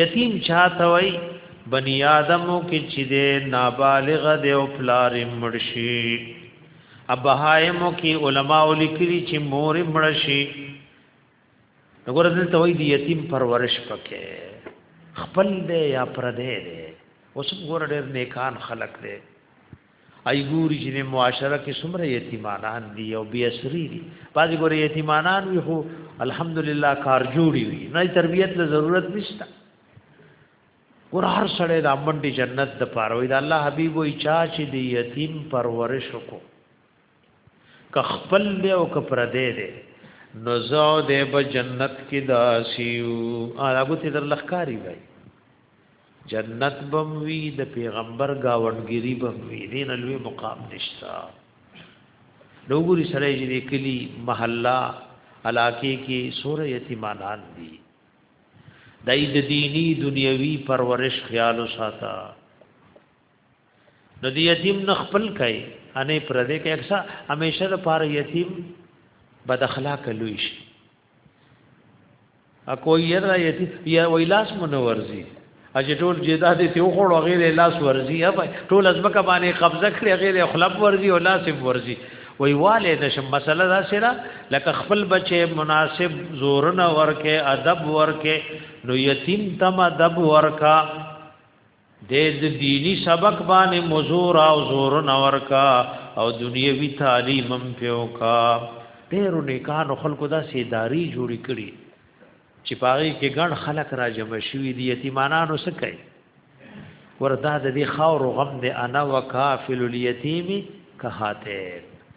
یتیم چاته وای بنی آدمو کې چې دې نابالغ دې او پلار مرشي ابهایمو کې علما ولیکلي چې مور مرشي وګوره دلته وای دی یتیم پرورش پکې خپل دې یا پر دې دې اوس ګور ډېر نیکان خلق دې ای ګوري چې معاشره کې څومره یتیمانان دي او بی اسری دي پاتې ګوري یتیمانان وي خو الحمدلله کار جوړي وي نه تربیت له ضرورت نشته ګور هر سړی د امنډي جنت د پاره وي د الله حبيب وي چا چې دی یتیم پرورش کو که خپل دی او که پردی دی نو زو دی به جنت کې داسیو عربو ته در لخکاری وای جنت بم وی د پیغمبر گاونګری بم وی دین لوی مقام نشتا لوګوري سره یې کلی محله علاقه کې سورې یتیمانان دي دای د دینی دنیوي پرورش خیال وساته نو دی یتیم نه خپل کوي انې پر دې کې اکثر همیشه لپاره یتیم بد اخلاق لوي شي ا کوی یې را یتیم یا ویلاس منورزي اجه ټول جدا دي ته خوړو غیر لاس ورزي اب ټول ازمکه باندې قبضه کړی غیر خلب ورزي او لاس ورزي وی والے د شم مسله دا سره لکه خپل بچي مناسب زورن ورکه ادب ورکه نو یتیم تم ادب ورکا د د دینی سبق باندې مزور او زور نورکا او دنیوي تعلیم هم پیوکا ډیرو نیکانو خلکو دا سیداری جوړی کړي چې پاره کې ګڼ خلک را جمع شوي دي یتیمانانو څه کوي وردا د دې خاور غم دې انا وکافل الیتیم کهاته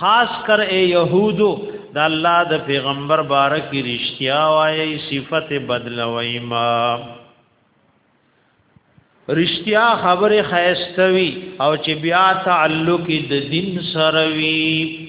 خاص کر اے یهودو د الله د پیغمبر بارک رښتیا وایي صفت بدلوي ما رښتیا خبره خیستوي او چې بیا تعلق د دین سره وي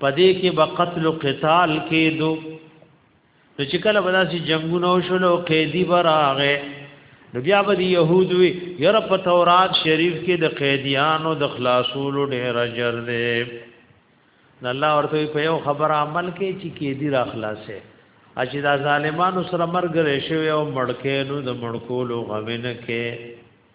پدې کې به قتل او قتال کېدو نو چې کله به داسې جنگونه وشول او قیدی به راغې نو بیا به د یهود وي یره په تورات شریف کې د قیدیانو د خلاصولو ډېر اجر دی نو الله ورته په یو خبره عمل کوي چې قیدی را خلاصې اچې دا ظالمانو سره مرګ رې شوی او مړکې نو د مړکولو غوینه کې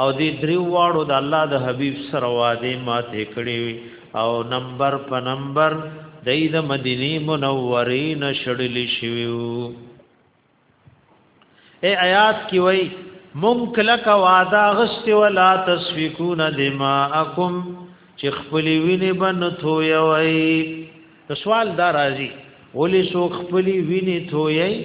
او دی دریو واړو د الله د حبیب سره واده ماته کړی وی او نمبر په نمبر د د مدینه منورې نشړل شویو اے آیات کی وای مونږ کله کا وعده غست ولا تسفکون دماءکم چې خپل وینې بن ثوی وای سوال دا راځي ولې سو خپل وینې ثوی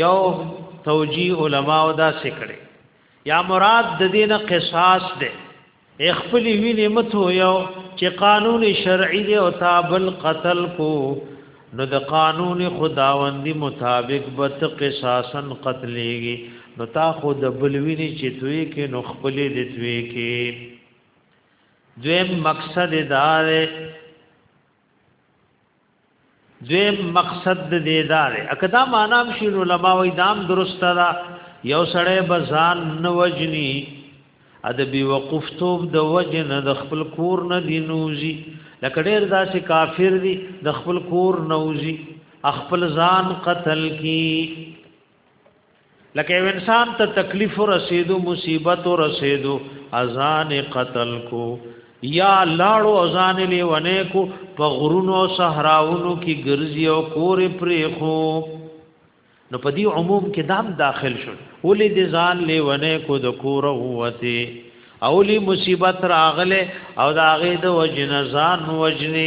یو توجیه علما او دا سکړي یا مراد د دینه قصاص ده خپل ویني متو یو چې قانون شرعي دی او تابل قتل کو نو د قانون خداوندی مطابق بت قصاصا قتلېږي نو تا خو د بلویني چې توې کې نو خپلې د توې کې دویم مقصد دار دیم مقصد د دې دار اکدا معنا مشین علما وې دام درست را یو سړی بزان نه وجنی ادبی وقوف توب د وجن د خپل کور نه دی نوزی لکه ډیر داسې کافر دی د خپل کور نوزی خپل ځان قتل کی لکه یو انسان ته تکلیف رسیدو مصیبت رسیدو اذان قتل کو یا لاړو اذان لیونه کو په غرونو صحراونو کې ګرځي او کور پرې خو نو په دې عموم کې دام داخل شو ولې د ځان لیونه کو د کور وته اولی مصیبت راغله او دا غې د وجنزان وجنی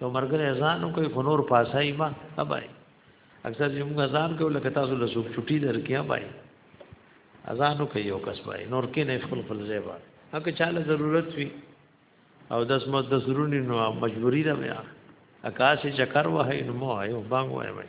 یو مرګره ځانو کوي خو نور پاسای ما ابای اکثر چې موږ ځان کوو لکه تاسو له سوق چټي درکې ابای ازانو کوي یو کس بای نور کې نه خپل خپل ځای بای هغه چاله ضرورت وي او داس مو د ضروري نو مجبوری ده بیا اکاسه چکر وه نو مو آیو بانګ وای وای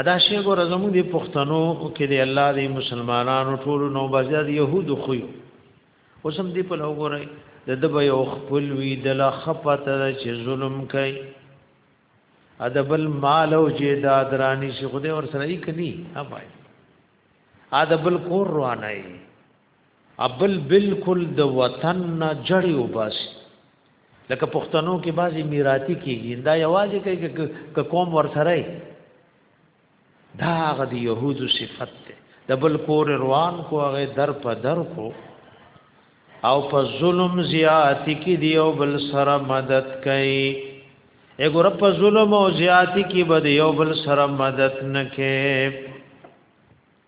ادا شی ګور زموږ دی پښتنو کې دی الله دی مسلمانانو ټول نو بازار يهود خو یو اوسم دی په لوګورای د دب یو خپل وی د لا خپته چې ظلم کوي ادبل مال او جیداد رانی شي خدای ور سره یې کني ها پای ادبل کور روانای ابل بالکل د وطن نه جړی وباسي لکه پښتنو کې بعضی میراتی کیږي دا یوازې کوي ک قوم ورسره دا هغه د يهودو صفت ده د بل کور روان کو هغه در په در کو او په ظلم زیاتی کې دی او بل سره مدد کوي اګور په ظلم او زیاتی کې بد یو بل سره مدد نکې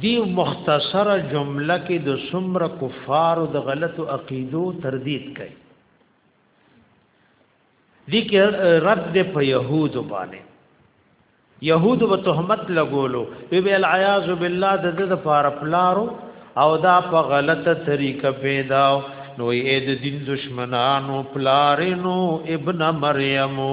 دی مختصره جمله کې د سمر کفار او د غلطو عقیدو تردید کوي دی کې رد په يهود باندې يهود به تهمت لګولو وی به العیاذ بالله د دې لپاره پلارو او دا په غلطه طریقه پیدا نو اې د دین دشمنانو پلارینو ابن مریمو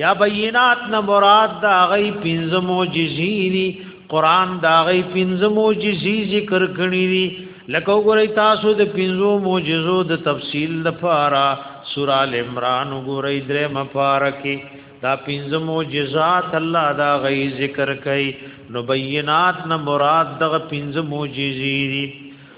یا بینات نه مراد دا غي پنځه معجزې دي قران دا غي پنځه معجزې ذکر کړې دي لکه وګورئ تاسو د پنځو معجزو د تفصیل لپاره سورہ ال عمران وګورئ درې مفارکه دا پنځه معجزات الله دا غي ذکر کړي نو بینات نه مراد دغه پنځه معجزې دي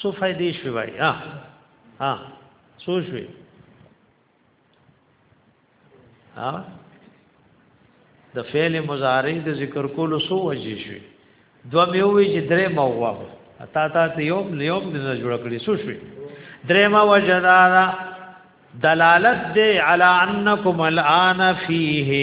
سو فائدې شوي وای ها ها سو شوي ها د فعل مضارع د ذکر کولو سو وجې شوي دو مې وې چې درې ما ووا تا تا ته یو یو د جوړ کړی سو شوي درې ما وجدارا دلالت دې علی انکم الان فیه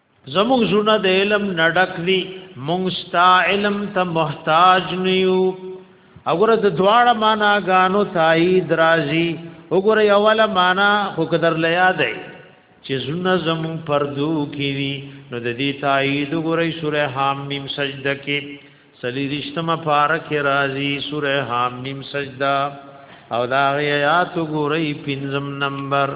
زموږ زونه د علم نډک دي مونږ ستا علم ته محتاج نیو وګوره د دواړه معنا غانو تایید راځي وګوره اوله معنا خو قدر لیا دی چې زونه زمون پردو کې دي نو د دې تایید وګوره سوره حامیم سجده کې سلی رښتما پارک راځي سوره حامیم سجده او دا غیات وګوره پنځم نمبر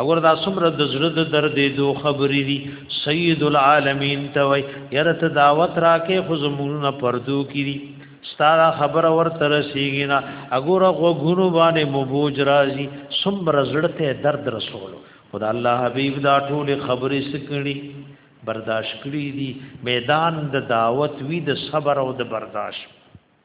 اگر دا څومره د زړه د دردې دو خبرې دي سید العالمین ته وای یره ته دعوت راکې خو زمونږ پردو کړي ستاره خبره ورته رسیږي نه اگر غوګونو باندې مبوج راځي څومره زړه ته درد رسول خدا الله حبیب دا ټول خبرې سکړي برداشت کړی دي میدان د دعوت وی د صبر او د برداشت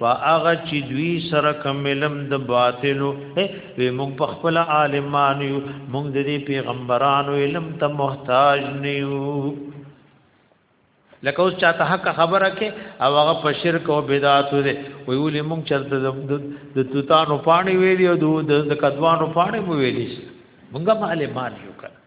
په هغه چې دوی سره کوم علم د باطلو وي موږ په خپل عالمانو یو موږ د دې پیغمبرانو علم ته محتاج نه یو لکه اوس چاته حق خبره کې او هغه په شرک او بدعات دي وی ولې موږ چرته د توتانو پانی ویلی او د کدوانو پانی مو ویلی موږ عالمان یو کړه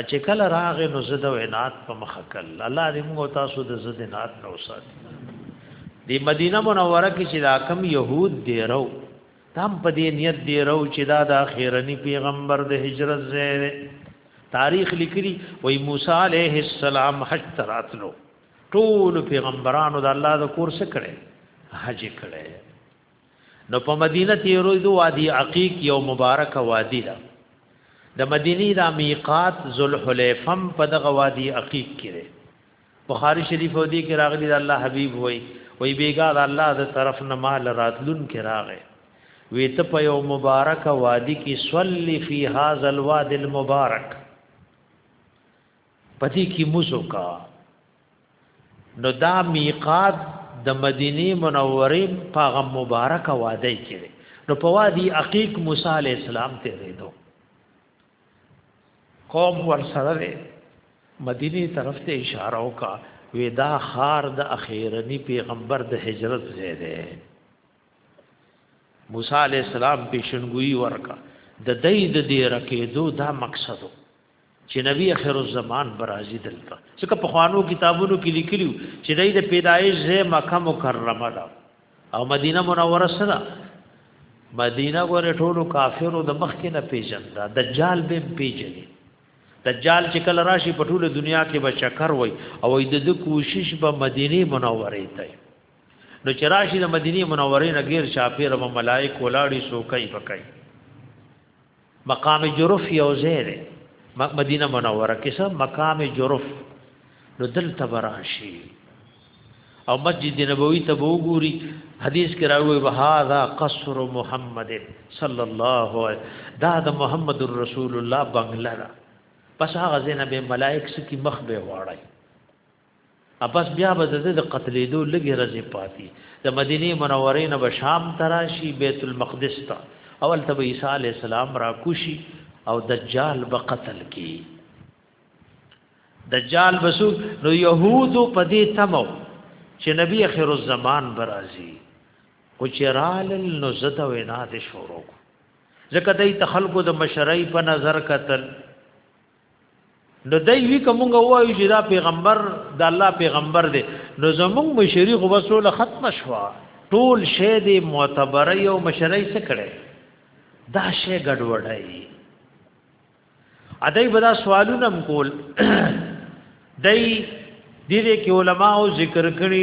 اچ کله راغې نو زده و عنایت په مخ کل الله دې موږ تاسو د زده عنایت نو سات دی مدینه منوره کې چې دا کم يهود دی رو تام په دې نیت دی رو چې دا د اخیرنی پیغمبر د هجرت زیره تاریخ لیکلی وای موسی علیه السلام حج تراتلو ټول پیغمبرانو د الله د کور سره کړي حج کړي نو په مدینه کې رویدو وادي عقیق یو مبارک وادي ده د مدینی د میقات ذوالحلیفم په دغه وادي عقیق کې ده بخاری شریف ودی کې راغلی د الله حبیب وای وای بیګا د الله د طرف نه مال راتلون کې راغې وی ته په یو مبارک وادي کې صلی فی هاذ الواد المبارک پدې کې موزو کا نو دا میقات د مدینه منورې په غم مبارک وادي کې نو په وادي عقیق موسی علی السلام ته ریدو قوم ور سره مدینه طرف ته اشاره وکا ودا خار د اخیرنی پیغمبر د هجرت ځای دی موسی علی السلام پیشنګوئی ورکا د دې د دې رکیدو دا مقصدو چې نبی اخر الزمان برازي دلته څکه په خوانو کتابونو کې لیکلو چې دای د پیدایش زه مکه مکرمه ده او مدینه منوره سره مدینه ګوره ټولو کافرو د مخ کې نه پیژندا دجال به پیژني دجال چې کله راشي په ټوله دنیا کې به چکر وای او د د کوشش به مدینه منوره ته نو چې راشي د مدینه منوره نه غیر شافیر او ملائک ولاړی سو کوي پکای مقام جرف یو ځای دی مدینه منوره کې سم مقام جرف نو دل تبراشی او مسجد نبوی ته وګوري حدیث کې راوي وهذا قصر محمد صلی الله علیه دا د محمد رسول الله بنگلا دا پس هغه زینب ملائک سکی مخ به واړی پس بیا به د ده د قتلېدو لږې ورځې پاتې د مدینې منورې نه به شام ته راشي بیت المقدس ته او هلته به عیسی علیه السلام راکوشي او دجال به قتل کی دجال بسو نو یهودو په دې تمو چې نبی اخر الزمان برازي او چې رال نو زته وینا دې شروع ځکه دای ته خلکو د مشرۍ په نظر کتل نو دای وی کومه وایو چې دا پیغمبر د الله پیغمبر دی نو زموږ مشری خو وسوله ختم شوا ټول شی دی معتبره یو مشری څه کړي دا شی ګډوډای ادای بدا سوالونه هم کول دای دې کې علماو ذکر کړی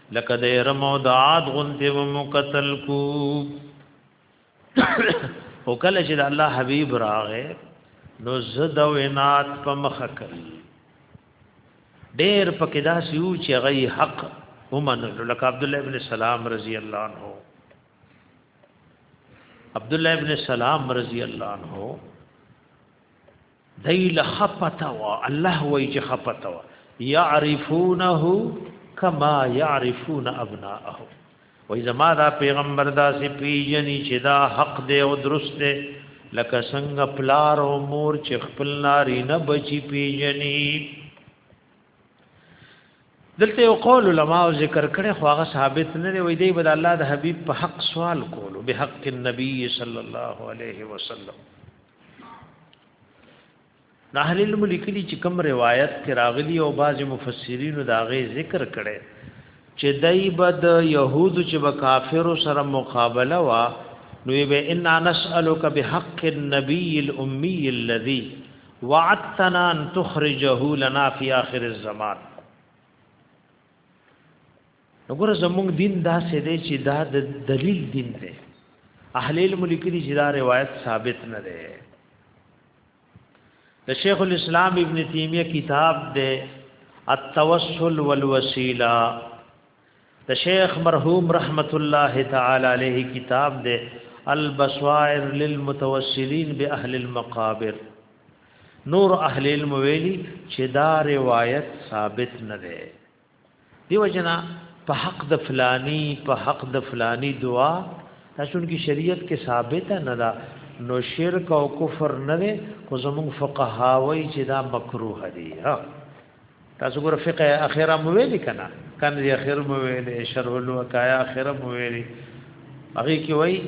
لکه د ارم او د عاد غونته و مقتل کو او کله چې الله حبيب راغې نو زد او عنایت په مخ کړ ډېر پکې دا سيو چې غي حق ومن لکه عبد الله ابن سلام رضی الله عنه عبد الله ابن سلام رضی الله عنه دی له خپته وا الله وای چې خپته وا يعرفونه کما يعرفون ابناءه وای زما دا پیغمبر دا سي پیجنې چې دا حق دی او درست دی لکه څنګه پلار او مور چې خپل ناری نه بچي پیجنې دلته یو قول علماء ذکر کړي خو هغه ثابت نه دی وای دی بد الله د حبيب په حق سوال کولو به حق النبي صلی الله علیه وسلم اهل علم لیکلي چې کوم روایت کې راغلي او بعض مفسرین دا غي ذکر کړي چې دای بد يهود چې به کافر سره مقابله وا نو به ان نسالک بحق النبي الامي الذي وعدتنا ان تخرجه لنا في اخر الزمان نو ګوره زموږ دین دا سه دی چې دا د دلیل دین دی اهل علم لیکلي چې دا روایت ثابت نه دی د شیخ الاسلام ابن تیمیه کتاب دی التوسل والوسیلہ د شیخ مرحوم رحمت الله تعالی علیه کتاب دی البصائر للمتوسلین باهل المقابر نور اهل علم ویلي چې دا روایت ثابت نه دی دیو جنا په حق د فلانی په حق د فلانی دعا تاسو کی شریعت کې ثابت نه ده نو شرک او کفر نه ده خو زموږ فقها وایي چې دا مکروه دی ها تاسو ګور فقه اخیره مو ویل کنا کان دی اخیر مو ویل شرح الوقایا اخیره مو ویل هغه کې وایي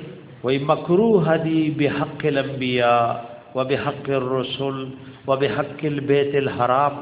وایي مکروه دی بحق الانبیاء وبحق الرسل وبحق البيت الحرام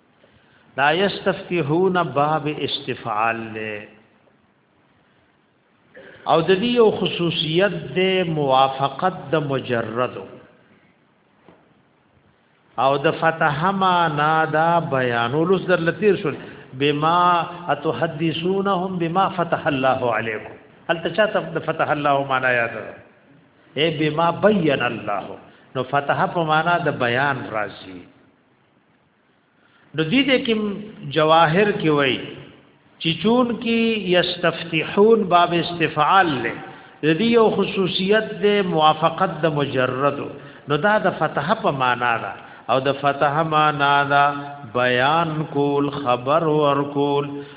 دا یستفتحون باب استفعال له او د دې یو خصوصیت د موافقت د مجرد او د فتح معنا دا بیان ولس در لتیر شول بما اتحدثونهم بما فتح الله علیکم هل تشات د فتح الله معنا یاد اے بما بین الله نو فتح په معنا د بیان راځي د دې د کوم جواهر کې وای چې چون کې یستفتحون باب استفعال له د دې یو خصوصیت د موافقت د مجرد نو دا د فتح په معنا ده او د فتح معنا ده بیان کول خبر ور کول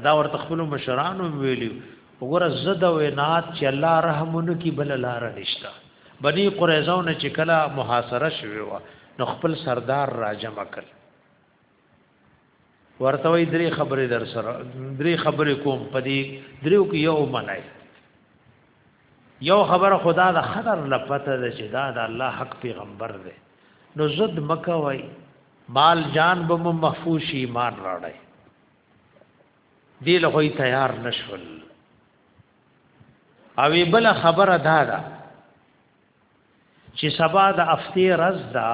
ادا ورته خپل مشرانو ویلو وګوره زد او نات چې الله رحمونه کی بل لار نشتا بنی قریظه نه چې کله محاصره شوی و نو خپل سردار راجم کړ ورته وی درې خبرې در سره درې خبرې کوم پدې دریو کې یو منای یو خبر خدا د خدر لپته ده چې دا د الله حق پیغمبر دی نو زد مکه وای مال جان به محفوظ شي ایمان راړی دی له هی تیار نشول او بل خبره دا ده چې سبا د افتی رز دا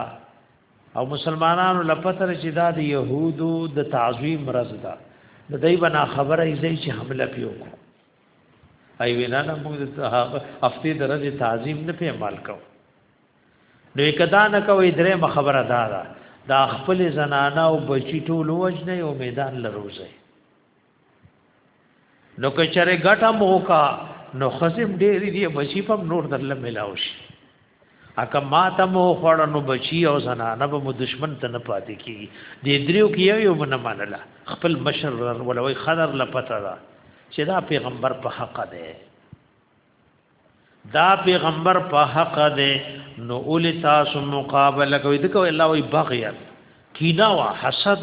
او مسلمانانو لپتر چې دا د يهودو د تعظیم رز دا د دای بنا خبره یې چې حمله پیو ای وینا نه موږ د هفته د ورځې تعظیم نه په مال کو نو کدا نه کوي درې مخبره دا ده دا خپل زنانه او بچی ټول وجنه او میدان لروزه نو که چره ګټه موکا نو خزم ډېری دی بچی په نور درله ملاوي اکه ما ته مو خوړه نو بچی او زنانه به مو دشمن ته نه پاتې کی د دریو کې یو یو نه منله خپل مشر ولوي خضر لپته دا چې دا پیغمبر په حق ده دا پیغمبر په حق ده نو اول تاسو مقابله کوي د کوي الله وي بغیا کینا وا حسد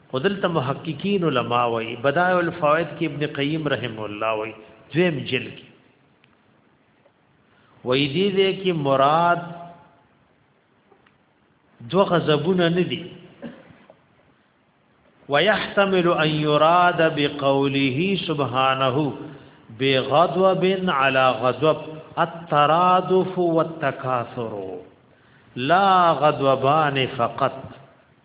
خو دلته محققین علما وایي بدائع الفوائد کې ابن قیم رحم الله وایي دویم جلد کې وای دی دې کې مراد دو غزبونه نه دي ويحتمل ان يراد بقوله سبحانه بغضب على غضب الترادف والتكاثر لا غضبان فقط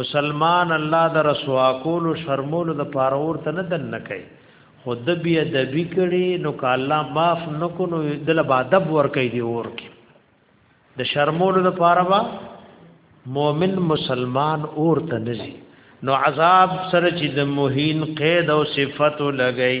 مسلمان الله د رسوا کول او شرمول د پاره ورته نه دن نه کوي خود بیا د بی کړي نو ک الله معاف نکو نو دل با ادب ور کوي دی ور کوي د شرمول د پاره با مؤمن مسلمان اور ته نزي نو عذاب سره چې د موهین قید او صفت لګی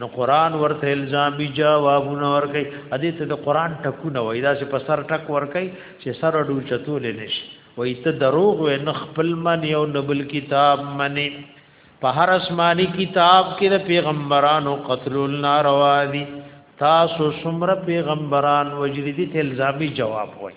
نو قران ورته الزامي جوابونه ورکي ادي ته د قران ټکونه وای دا چې په سر ټک ورکي چې سر اډو چتول نشي وای ته دروغ و نه خپل من یو نبل کتاب منی په هر آسماني کتاب کې د پیغمبرانو قتل ناروا دي تاسو څومره پیغمبران وجریدي ته الزامي جواب وای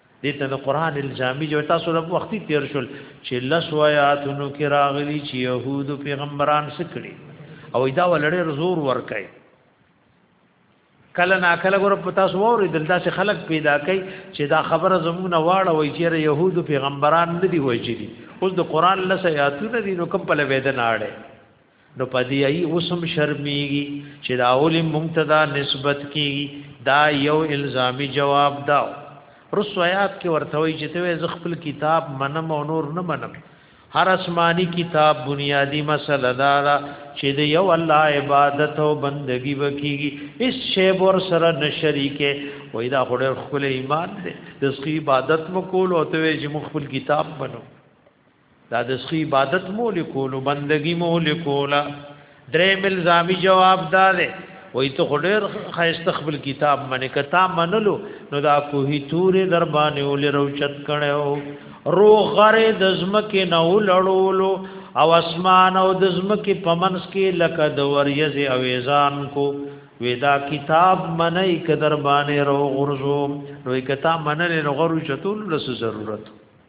دې ته د قران الزامي جو تاسو له وختي تیر شول چې لس آیاتونو کې راغلي چې يهود پیغمبران سکړي او دا ولړې رزور ورکړي کله نا کله ګور په تاسو ووري دلته چې خلک پیدا کوي چې دا خبره زمونه واړه وي چې يهود پیغمبران نه دی وایي چې اوس د قران لس آیاتونه دي نو کوم په لوي ده نه اړه نو پدی ای اوسم شرمیږي چې دا اول منتدا نسبت کی دا یو الزامی جواب دا رسویات کې ورته وی چې ته ز خپل کتاب منم او نور نه منم هر آسمانی کتاب بنیادی مسله دا دا چې د یو الله عبادت او بندگی وکیږي اس شی ور سره نشریکه وای دا خو ډېر خپل ایمان دی د عبادت مکول او ته چې مخفل کتاب بنو دا د سخی عبادت مو لیکولو بندگی مو لیکولا درې ملزامي جواب دا دی وای ته خډیر خیست خپل کتاب منه کتا منلو نو دا کوهی تورې در باندې ولې روچت کړو رو غره د زمکه نه ولړولو او اسمان او د زمکه پمنس کې لکه د وریز او ایزان کو ودا کتاب منای کدر باندې رو غرزو نو کتا منل نو غرو چتول لس ضرورت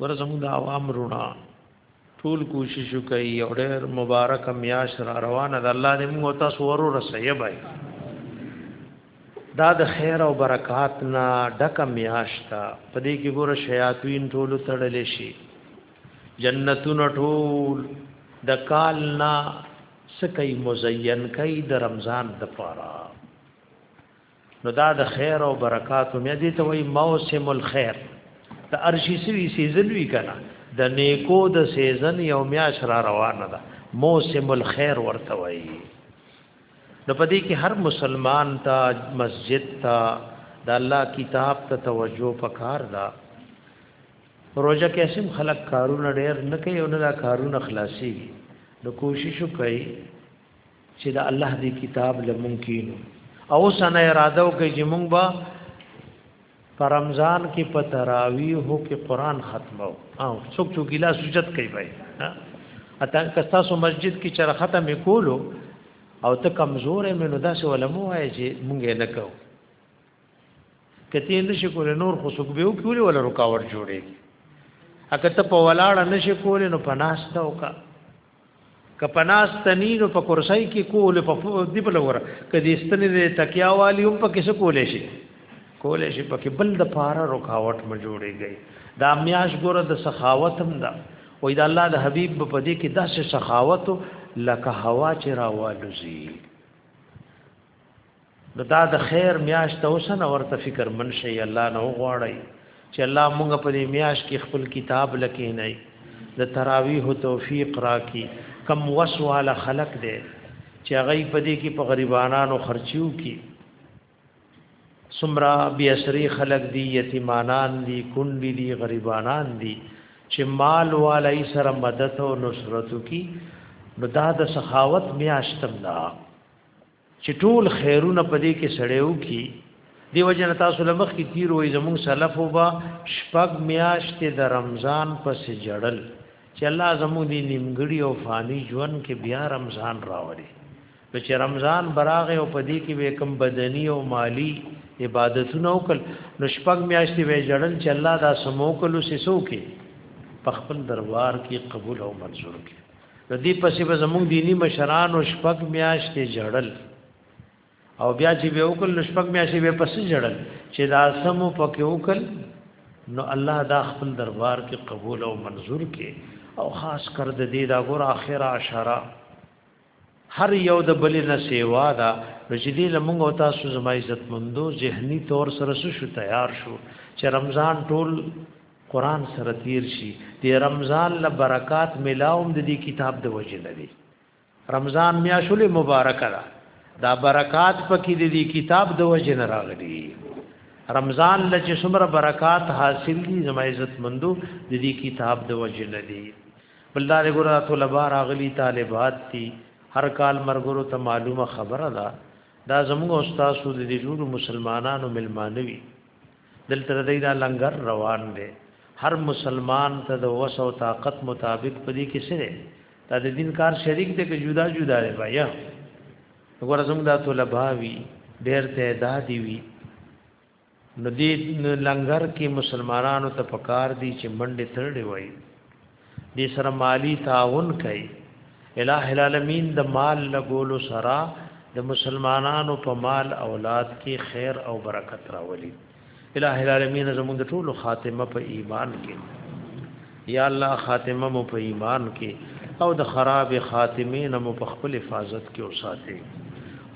ورزمو د عوام رونا ټول کوشش کوي او ډېر مبارک میاش را روانه ده الله دې موږ تاسو ورو رسي بای دا د خیر او برکات نه ډک میاش تا پدې کې ګور شیاطین ټول تړل شي جنتون ټول د کال نه سکه مزین کوي د رمضان د پاره نو دا د خیر او برکات مې دي ته وای موسم الخير د ارشي سوي سیزن وی کنه د نیکو د سیزن یو میاش را روانه ده موسم الخير ورته وای نو پدې کې هر مسلمان ته مسجد ته د الله کتاب ته توجه پکار ده روزه کې سم خلق کارونه ډېر نه کوي او نه دا کارونه خلاصي نو کوشش وکړي چې د الله دی کتاب لمون کینو او سنه اراده وکړي چې مونږ به په رمضان کې په تراویح کې قران ختمو او څوک څوک ګلا سجد کوي بھائی اته کستا سو مسجد کې چر ختم کولو او ته کمزور مې نو داسې علماء وایي چې مونږ نه کوو کته نشي کول نور خو څوک به وکړي ولا رکاوټ جوړي اګه ته په ولاړ نشي کول نو پناسته وکړه که پناس تنی نو په کرسۍ کې کول په دی په لور که دې ستنې د تکیا والی هم په کیسه کولې شي کولې شي په کې بل د پاره رکاوټ م جوړېږي دا میاش ګوره د سخاوت هم ده وې دا الله د حبیب په دې کې داسې سخاوت لکه هوا چې راوالوزي نو دا د خیر میاشت اوس نه ورته فکر من شي الله نه غواړي چې الله موږ په دې میاشت کې خپل کتاب لکې نه د تراویح توفیق راکې کم وسواله خلق دی چې هغه په دې کې په غریبانو خرچیو کې سمرا بیا سری خلق دی یتیمانان دی کندی دی غریبانان دی چې مال والای سره مدد او نصرت کی نو دا د سخاوت میاشتم ده چې ټول خیرونه په دې کې سړیو کی دی وجنه تاسو لمخ کې تیر وې زمون سلف وبا شپږ میاشتې د رمضان پس جړل چې الله زمون دی نیمګړی او فانی ژوند کې بیا رمضان راوړي نو چې رمضان براغه او پدې کې به کم بدني او مالی عبادتونه وکړ نو شپږ میاشتې به جړل چې الله دا سمو کلو سسو کې په خپل دربار کې قبول او منظور کې نو دی پسې به زموږ دینی مشرانو شپږ میاشتې جړل او بیا چې به وکړ نو شپږ میاشتې به پسې جړل چې دا سمو پکې وکړ نو الله دا خپل دربار کې قبول او منظور کې او خاص کر د دې دا ګور اخره عشره هر یو د بل نه سیوا ده نو چې دې لمونږ او تاسو زما عزت مندو ذهني تور سره شو تیار شو چې رمضان ټول قران سره تیر شي د رمضان له برکات ملاوم د دې کتاب د وجه لري رمضان میاشول مبارک ده دا برکات پکې د دې کتاب د وجه نه راغلي رمضان له چې څومره برکات حاصل دي زما عزت مندو د دې کتاب د وجه لري بل دا دی ګوره طلبا راغلي طالبات دي هر کال مرګرو ته معلومه خبره ده دا زموږ استاد د دې ټول مسلمانانو ملمانوي دلته د دا لنګر روان دی هر مسلمان ته د وس او طاقت مطابق پدې کې سره دا د دین کار شریک دی کې جدا جدا دی بیا وګوره زموږ د طلباوی ډېر تعداد وی نو دی لنګر کې مسلمانانو ته پکار دي چې منډه ترړې وای دې سره مالی تعاون کوي الٰه العالمین د مال لګولو سره د مسلمانانو په مال اولاد کې خیر او برکت راولي الٰه العالمین زموږ د ټولو خاتمه په ایمان کې یا الله خاتمه مو په ایمان کې او د خراب خاتمه نه مو په خپل حفاظت کې اوساته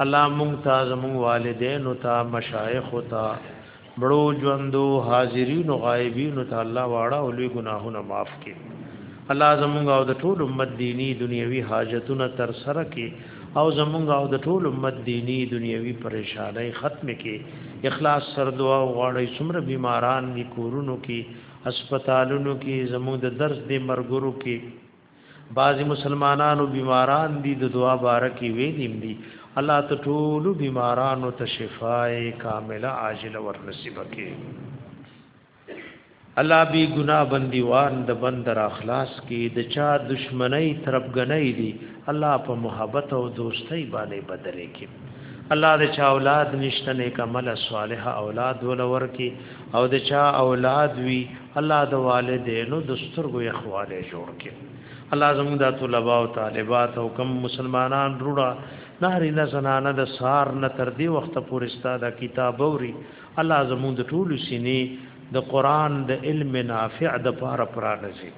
الله مونږ ته زموږ والدین او ته مشایخ او ته بڑو ژوندو حاضرین او غایبین او ته الله واړه او لوی ګناهونه معاف کړي الله زمونږ او د ټول امت دینی دنیوي حاجتونه تر سره کړي او زمونږ او د ټول امت دینی دنیوي پریشانای ختم کړي اخلاص سر دعا غواړي څومره بیماران دي کورونو کې هسپتالونو کې زموږ د درس د مرګرو کې بعضی مسلمانانو بیماران دي د دعا بارکی ویلیم دي الله ته ټول بیمارانو ته شفای کامله عاجله ور نصیب کړي الله بی ګنا بندیوان د بندر اخلاص کی د چا دشمنی ترپګنی دی الله په محبت او دوستۍ باندې بدلې کی الله د چا اولاد نشته نیک عمل صالح اولاد ولور کی او د چا اولاد وی الله د والدینو د سترګو اخواله جوړ کړي الله زموږ د طلباء او طالبات او کم مسلمانان روړه نهري نه زنانه د سار نه تر دې وخت پورې ستاده کتاب اوري الله زموږ د ټولو سینې د قران د علم نافع د پاره پرانځي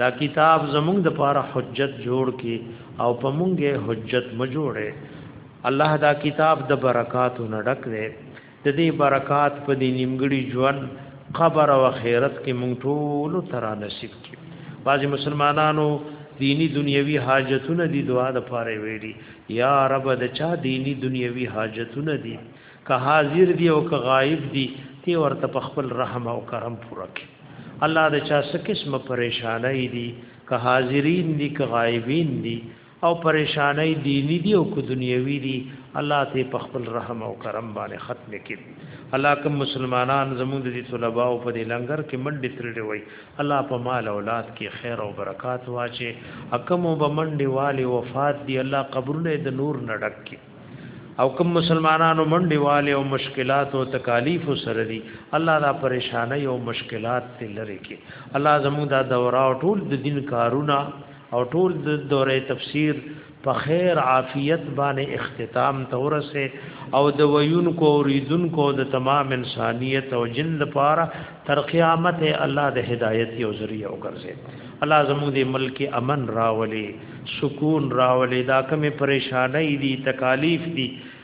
دا کتاب زموږ د پاره حجت جوړ کړي او په مونږه حجت مجوړه الله دا کتاب د برکاتو نه ډک دی د دې برکات په دې نیمګړي ژوند قبر او آخرت کې مونږ ټول تر نصیب کی بعضی مسلمانانو دینی دنیوي حاجتونه دي دعا د پاره ویلي یا رب د چا دینی دنیوي حاجتونه دي که حاضر دي او که غایب دي تی ورته په خپل رحم او کرم پوره کی الله د چا څه قسمه پریشانای دي که حاضرین دي که غایبین دي او پریشانای دینی دی او کو دنیوی دی الله ته په خپل رحم او کرم باندې ختم کړي الله کوم مسلمانان زموږ دي طلباء او په دې لنګر کې منډي ترډي وای الله په مال اولاد کې خیر او برکات واچي حکم او بمنډي والي وفات دي الله قبرونه د نور نډک کی او کوم مسلمانانو منډي والي او مشکلات او تکالیف سره دي الله دا پریشانای او مشکلات تل لري کې الله زموږ دا دورا او ټول د دین کارونه او ټول د دوره تفسیر په خیر عافیت باندې اختتام ته ورسه او د ویونکو او ریدونکو د تمام انسانیت او جن لپاره تر قیامت الله د هدایت یو ذریعہ وګرځي الله زموږ د ملک امن راولي سکون راولي دا کومه پریشانای دي تکالیف دي